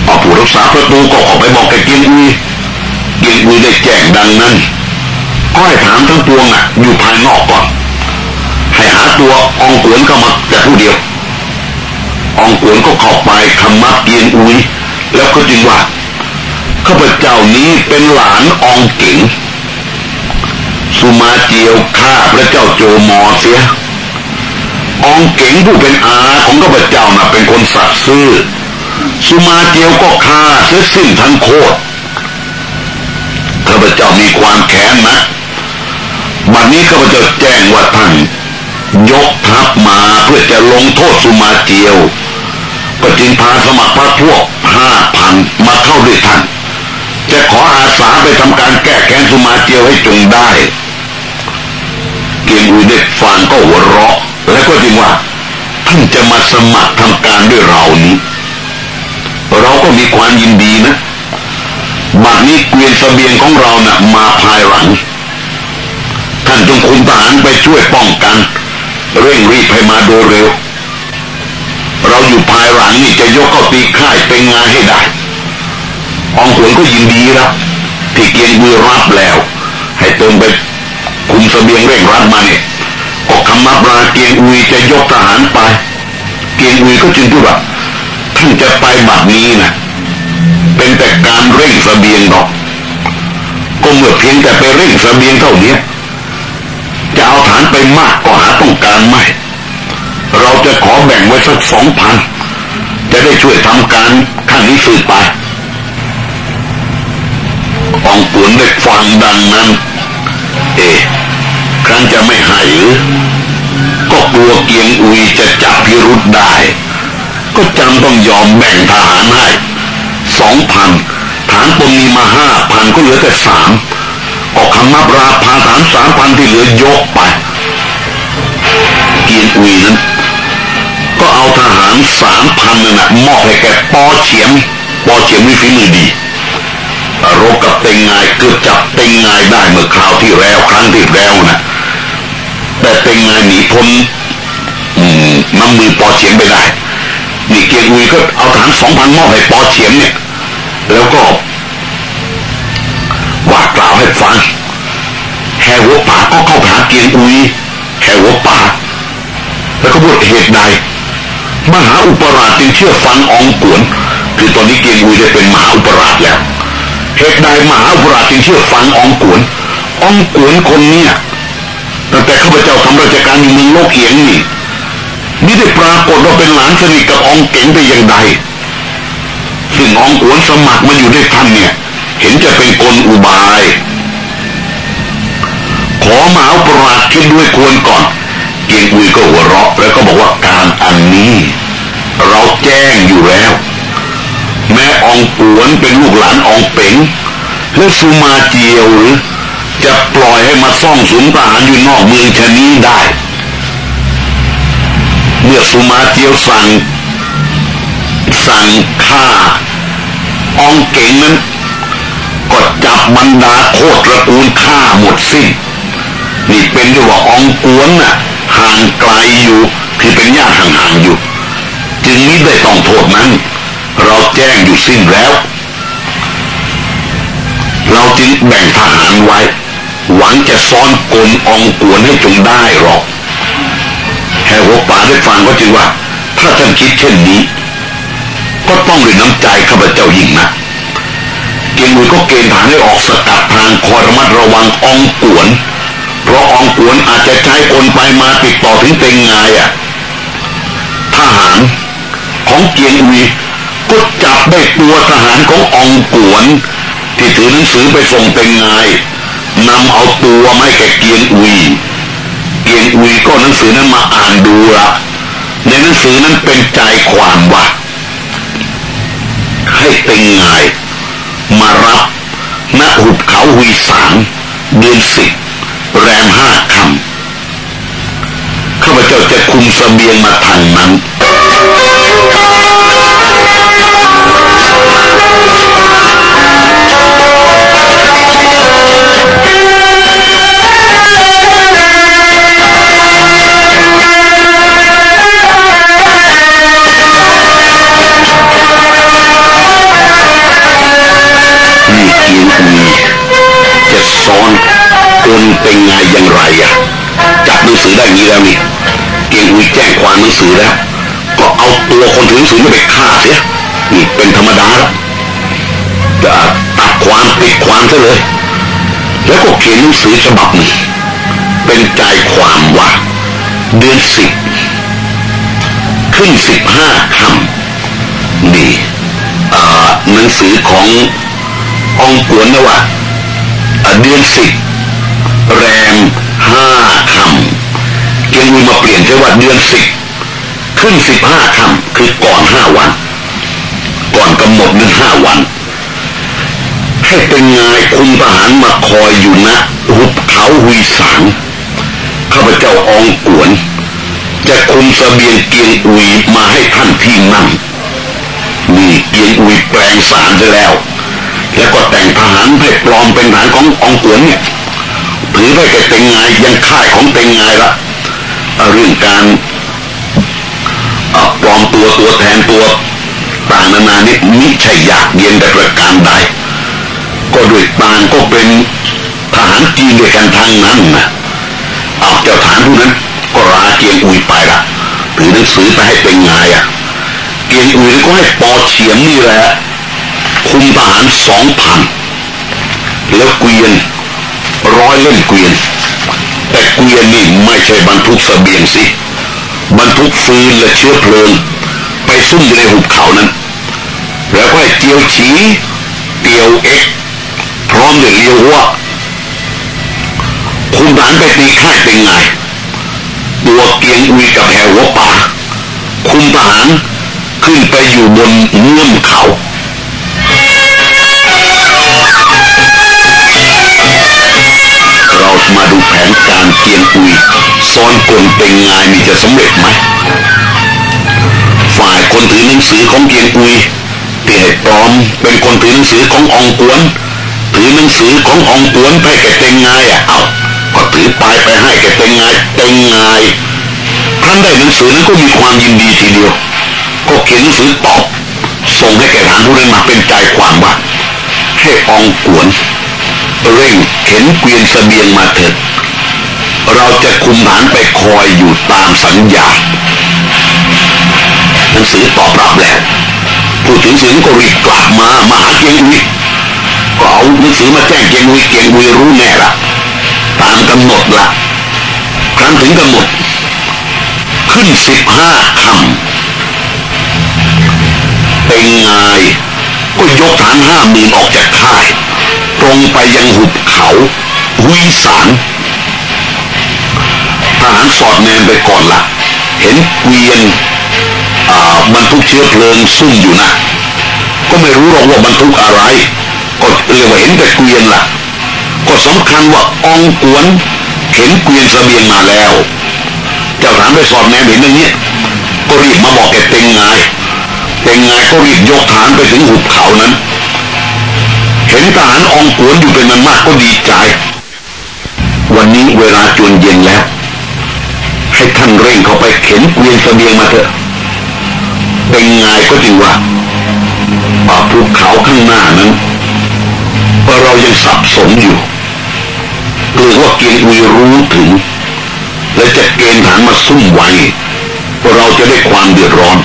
อผู้รักษาประตูก็ออกไปบอกแกเกียงอุยเกียงอุยได้แจ้งดังนั้น ก็ให้ถามทั้งปวงอะ อยู่ภายนอกก่อนให้หาตัวองกวนเข้ามาแต่ผู้เดียว องกวนก็เข้าไปคำมักเกียงอุยแล้วก็จึงว่าข้าพเจ้านี้เป็นหลานองเก๋งสุมาเจียวฆ่าพระเจ้าโจมอเสียองเก๋งผู้เป็นอาของข้าพเจ้าน่ะเป็นคนสัตย์ซื่อสุมาเจียวก็ฆ่าเสียสิ้นทั้งโคตรข้าพเจ้ามีความแค้นนะ บัดนี้ข้าพเจ้าแจ้งว่าท่านยกทัพมาเพื่อจะลงโทษสุมาเจียวก็จึงพาสมัครพรรคพวกห้าพันมาเข้าด้วยท่านจะขออาสาไปทำการแก้แค้นสุมาเจียวให้จงได้ เกียงอุยเด็กฟังก็หัวเราะ และก็จริงว่าท่านจะมาสมัครทำการด้วยเรานี้ เราก็มีความยินดีนะบัดนี้เกวียนสเสบียงของเรานะ่ะมาภายหลัง ท่านจงคุมทหารไปช่วยป้องกัน เร่งรีบให้มาโดยเร็ว เราอยู่ภายหลังนี่จะยกเข้าตีค่ายเป็นงานให้ได้องขวนก็ยินดีรับที่เกียงบือรับแล้ว ให้เติมไปคุมสเสบียงเร่งรัดมาเนี่ยออกคำมาปลาเกียงอุยจะยกทหารไป เกียงอุยก็จึงพูดว่าท่านจะไปบัดนี้นะเป็นแต่การเร่งสเสบียงดอกก็เมื่อเพียงแต่ไปเร่งสเสบียงเท่านี้ จะเอาฐานไปมากก็หาต้องการไม่ เราจะขอแบ่งไว้สักสองพัน จะได้ช่วยทำการขั้นนี้สืบไปองปวนได้ฟังดังนั้น เอ๊ครั้นจะไม่ให้หรือ ก็กลัวเกียงอุยจะจับพิรุษได้ ก็จำต้องยอมแบ่งทหารให้สองพันฐานปนมีมาห้าพันก็เหลือแต่สาม ออกคำนับราพาฐานสามพันที่เหลือยกไป เกียงอุยนั้น ก็เอาทหารสามพันนั่นนะมอบให้แกปอเฉียม ปอเฉียมมีฝีมือดีรบกับเต็งงายเกือบจับเต็งงายได้เมื่อคราวที่แล้วครั้งที่แล้วนะแต่เต็งงายหนีพ้นน้ำมือปอเฉียงไปได้นี่เกียงอุยก็เอาฐานสองพันมอบให้ปอเฉียงเนี่ย แล้วก็ ให้ฟังแห่หัวป่าก็เข้าหาเกียงอุยแห่หัวป่า แล้วก็พูดเหตุใดมหาอุปราชจึงเชื่อฟังองกวนคือตอนนี้เกียงอุยได้เป็นมหาอุปราชแล้วเหตุใดมหาบุปราชจึงเชื่อฟังองกวนองกวนคนเนี้ยตั้งแต่ข้าพเจ้าทำราชการอยู่เมืองโลกเอียงนี่นี่ได้ปรากฏว่าเป็นหลานสนิทกับองเก๋งไปอย่างใดซึ่งองกวนสมัครมาอยู่ด้วยท่านเนี่ย เห็นจะเป็นกลอุบาย ขอมาปราชคิดด้วยควรก่อน เกียงอุยก็หัวเราะ แล้วก็บอกว่าการอันนี้ เราแจ้งอยู่แล้ว แม่องปวนเป็นลูกหลานองเป๋งและสุมาเจียวหรือจะปล่อยให้มาซ่องสุนทหารอยู่นอกเมืองชนี้ได้ เมื่อสุมาเจียวสั่ง สั่งฆ่าองเก๋งนั้นก็จับบรรดาโคตรตระกูลฆ่าหมดสิ้น นี่เป็นด้วยว่าองกวนน่ะห่างไกลอยู่คือเป็นญาติห่างๆอยู่ จึงนี้ได้ต้องโทษนั้น เราแจ้งอยู่สิ้นแล้ว เราจึงแบ่งทหารไว้ หวังจะซ้อนกลมองกวนให้จงได้หรอกแห่หัวป่าได้ฟังก็จึงว่า ถ้าท่านคิดเช่นนี้ ก็ต้องด้วยน้ำใจข้าพเจ้ายิ่งนะเกียงมุยก็เกณฑ์ฐานให้ออกสกัดทางคอยระมัดระวังองกวน เพราะองกวนอาจจะใช้คนไปมาติดต่อถึงเต็งงายอะทหารของเกียงอุยก็จับได้ตัวทหารขององกวน ที่ถือหนังสือไปส่งเป็นไงนำเอาตัวไม่แก่เกียงอุยเกียงอุยก็หนังสือนั้นมาอ่านดูละในหนังสือนั้นเป็นใจความว่าให้เป็นไงมารับณหุบเขาหุยสางเดือนสิบ แรมห้าคำข้าพเจ้าจะคุมสเสบียงมาทางนั้น เป็นไงอย่างไรอะจับหนังสือได้งี้แล้วนี่เกียงอุยแจ้งความหนังสือแล้ว ก็เอาตัวคนถือหนังสือไปฆ่าเสียนี่เป็นธรรมดาแล้วจะตัดความปิดความซะเลย แล้วก็เขียนหนังสือฉบับนี้เป็นใจความว่า เดือนสิบขึ้นสิบห้าคำนี่หนังสือขององกวนนะว่าเดือนสิบ แรมห้าคำเกียงอุยมาเปลี่ยนใช้ว่าเดือนสิบขึ้นสิบห้าคำคือก่อนห้าวัน ก่อนกำหนดนั้นห้าวันให้เป็นงายคุมทหารมาคอยอยู่นะหุบเขาหุยสางข้าพเจ้าองกวน จะคุมสเสบียงเกียงอุยมาให้ท่านที่นั่งนี่เกียงอุยแปลงสารไปแล้ว แล้วก็แต่งทหารให้ปลอมเป็นทหารขององกวนเนี่ย ถือไปแกเต็งไงยังค่ายของเต็งไงละเรื่องการปลอมตัวตัวแทนตัวต่างนานานี่มิใช่ยากเย็นแต่ประการใดก็ด้วยต่างก็เป็นทหารจีนด้วยกันทางนั้นนะเอาเจ้าฐานผู้นั้นก็ราเกียงอุยไปละถือหนังสือไปให้เป็นไงอะเกียงอุยก็ให้ปอเฉียมนี่แหละคุมทหารสองพันแล้วเกวียน ร้อยเล่มเกวียน แต่เกวียนนี่ไม่ใช่บรรทุกเสบียงสิบรรทุกฟืนและเชื้อเพลิง ไปซุ่มอยู่ในหุบเขานั้น แล้วก็เจียวฉีเตียวเอ็กพร้อมเดือเลียวหัวคุมฐานไปตีค่ายเป็นไงตัวเกียงอุยกับแหววป่าคุมทหารขึ้นไปอยู่บนเงื่อมเขา มาดูแผนการเกียงอุยซ้อนกลเป็นไงมีจะสำเร็จไหมฝ่ายคนถือหนังสือของเกียงอุยเตี่ยปลอมเป็นคนถือหนังสือขององกวนถือหนังสือขององกวนไปแกเต็งไงอะเอาก็ถือปลายไปให้แกเต็งไงเต็งไงท่านได้หนังสือนั้นก็มีความยินดีทีเดียว ก็เขียนหนังสือตอบส่งให้แกฐานผู้นั้นมาเป็นใจความว่าให้องกวน เร่งเข็นเกวียนเสบียงมาเถิด เราจะคุมฐานไปคอยอยู่ตามสัญญาหนังสือตอบรับแล้วผู้ถึงสือก็รีบกลับมามาหาเกียงอุยก็เอาหนังสือมาแจ้งเกียงอุยเกียงอุยรู้แน่ละตามกำหนดละครั้นถึงกำหนด ขึ้นสิบห้าคำเป็นไงก็ยกฐานห้าหมื่นออกจากค่าย ตรงไปยังหุบเขาหุยสารทหารสอดแนมไปก่อนละเห็นเกวียนบรรทุกเชื้อเพลิงซุ่มอยู่นะ ก็ไม่รู้หรอกว่าบรรทุกอะไร ก็เรียกว่าเห็นแต่เกวียนละ่ะ ก็สำคัญว่าองกวนเห็นเกวียนสเสบียงมาแล้ว เจ้าฐานไปสอดแนมเห็นอย่างนี้ก็รีบมาบอกแกเต็งไงเต็งไงก็รีบยกฐานไปถึงหุบเขานั้น เห็นทหารองกวนอยู่เป็นมันมากก็ดีใจ วันนี้เวลาจวนเย็นแล้ว ให้ท่านเร่งเข้าไปเข็นเกวียนเสบียงมาเถอะ เป็นไงก็จริงว่าป่าภูเขาข้างหน้านั้นเรายังสับสนอยู่หรือว่าเกียงอุยรู้ถึง และจะเกณฑ์ฐานมาซุ่มไว้เราจะได้ความเดือดร้อน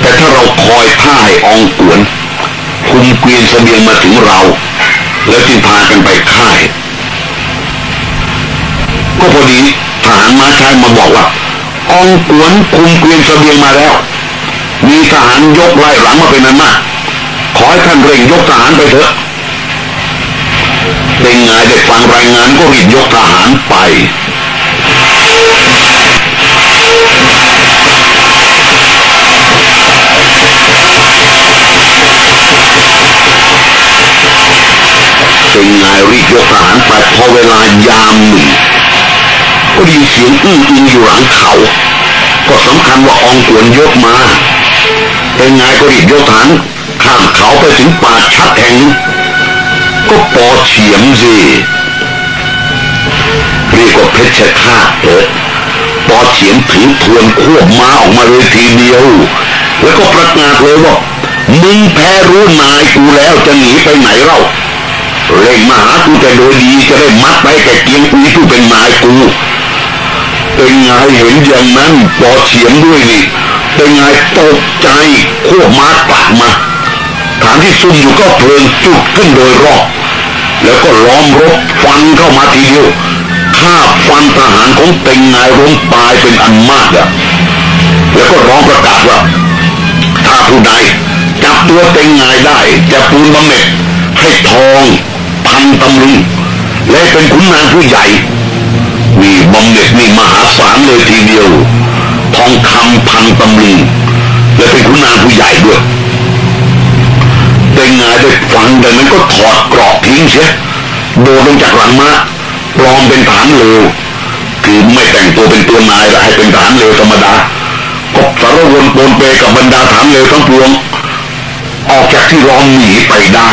แต่ถ้าเราคอยท่าให้องกวน คุมเกวียนเสบียงมาถึงเรา แล้วจึงพากันไปค่าย ก็พอดีทหารมาชายมาบอกว่าองกวนคุมเกวียนเสบียงมาแล้ว มีทหารยกไล่หลังมาเป็นนั้นมาก ขอให้ท่านเร่งยกทหารไปเถอะเป็นไงได้ฟังรายงานก็รีบยกทหารไป็นไงรีบยกทหารไปพอเวลายามหนึ่งก็ด้ยินเสียงอื้ออึงอยู่หลังเขา ก็สำคัญว่าองกวนยกมาเป็นไงก็รีบยกฐานข้ามเขาไปถึงป่าชัดแห่งก็ปอเฉียมสิเรียกว่าเพชรฆาตเถิดปอเฉียมถือทวนควบมาออกมาเลยทีเดียว แล้วก็ประกาศเลยว่ามึงแพ้รู้นายกูแล้วจะหนีไปไหนเล่า เร่งมาหากูแต่โดยดีจะได้มัดไปแก่เกียงอุยผู้เป็นนายกูเป็นไงเห็นอย่างนั้นปอเฉียมด้วยนี่เป็นไงตกใจควบมาตักมาฐานที่ซุ่มอยู่ก็เพลิงจุดขึ้นโดยรอบแล้วก็ล้อมรบฟันเข้ามาทีเดียวฆ่าฟันทหารของเต็งนายรงตายเป็นอันมากอะแล้วก็ร้องประกาศว่าถ้าผู้ใดจับตัวเต็งนายได้จะปูนบำเหน็จให้ทอง นตำลึงและเป็นขุนนางผู้ใหญ่ มีบำเหน็จมีมหาศาลเลยทีเดียว ทองคำพันตำลึงและเป็นขุนนางผู้ใหญ่ด้วยเป็นไงได้ฟังดังนั้นก็ถอดกรอบทิ้งเสียโดดลงจากหลังมาปลอมเป็นฐานเลวคือไม่แต่งตัวเป็นตัวนายและให้เป็นทหารเลวธรรมดาก็สารวนปนเปกับบรรดาทหารเลวทั้งปวง ออกจากที่ล้อมหนีไปได้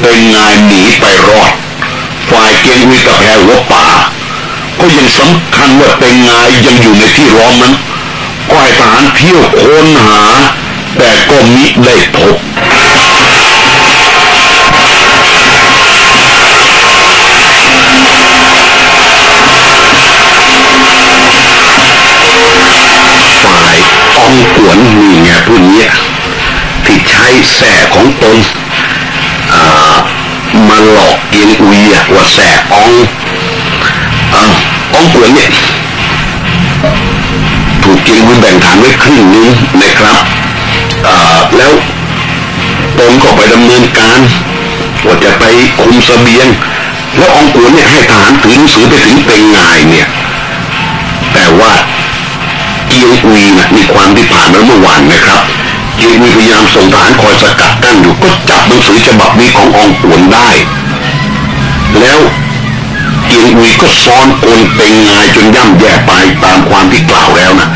เป็นงายหนีไปรอด ฝ่ายเกียงวิกับแพรหัวป่า ก็ยังสำคัญว่าเป็นงายยังอยู่ในที่ล้อมนั้นก็ให้ทหารเที่ยวค้นหา แต่ก็มิได้พบฝ่ายอองกวนนี่ไงผู้นี้ที่ใช้แส่ของตน มาหลอกเกียงอุยอะว่าแส่อองอ่าอองกวนเนี่ยถูกเกียงอุยแบ่งฐานไว้ครึ่งนึงนะครับอ่าแล้วตนก็ไปดำเนินการว่าจะไปคุมเสบียง แล้วองกวนเนี่ยให้ทหารถือหนังสือไปถึงเป็นงายเนี่ย แต่ว่าเกียงอุยนะมีความที่ผ่านมาเมื่อวานนะครับ เกียงอุยพยายามส่งทหารคอยสกัดกั้นอยู่ก็จับหนังสือฉบับนี้ของอองตวนได้ แล้วเกียงอุยก็ซ้อนกลเป็นงายจนย่ำแย่ไปตามความที่กล่าวแล้วนะ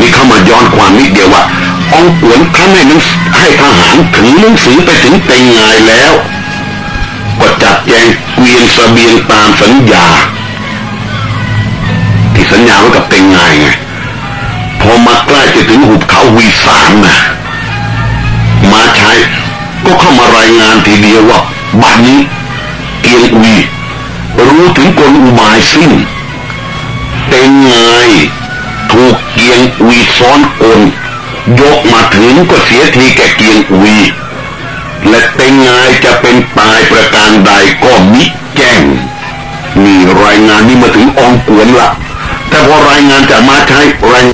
นี่เข้ามาย้อนความนิดเดียวว่าองตวนครั้งให้นังให้ทหารถึงหนังสือไปถึงเป็นงายแล้วก็จัดแจงเกวียนสเสบียงตามสัญญา ที่สัญญาไว้กับเป็นงายไงพอมาใกล้จะถึงหุบเขาวีสามนะ มาใช้ ก็เข้ามารายงานทีเดียวว่าบัดนี้เกียงอุยรู้ถึงกลอุบายสิ้นเป็นไงถูกเกียงอุยซ้อนกลยกมาถึงก็เสียทีแก่เกียงอุยและเป็นไงจะเป็นตายประการใดก็มิแจ้งมีรายงานนี้มาถึงองกวนละแต่พอรายงานจากมาใช้ราย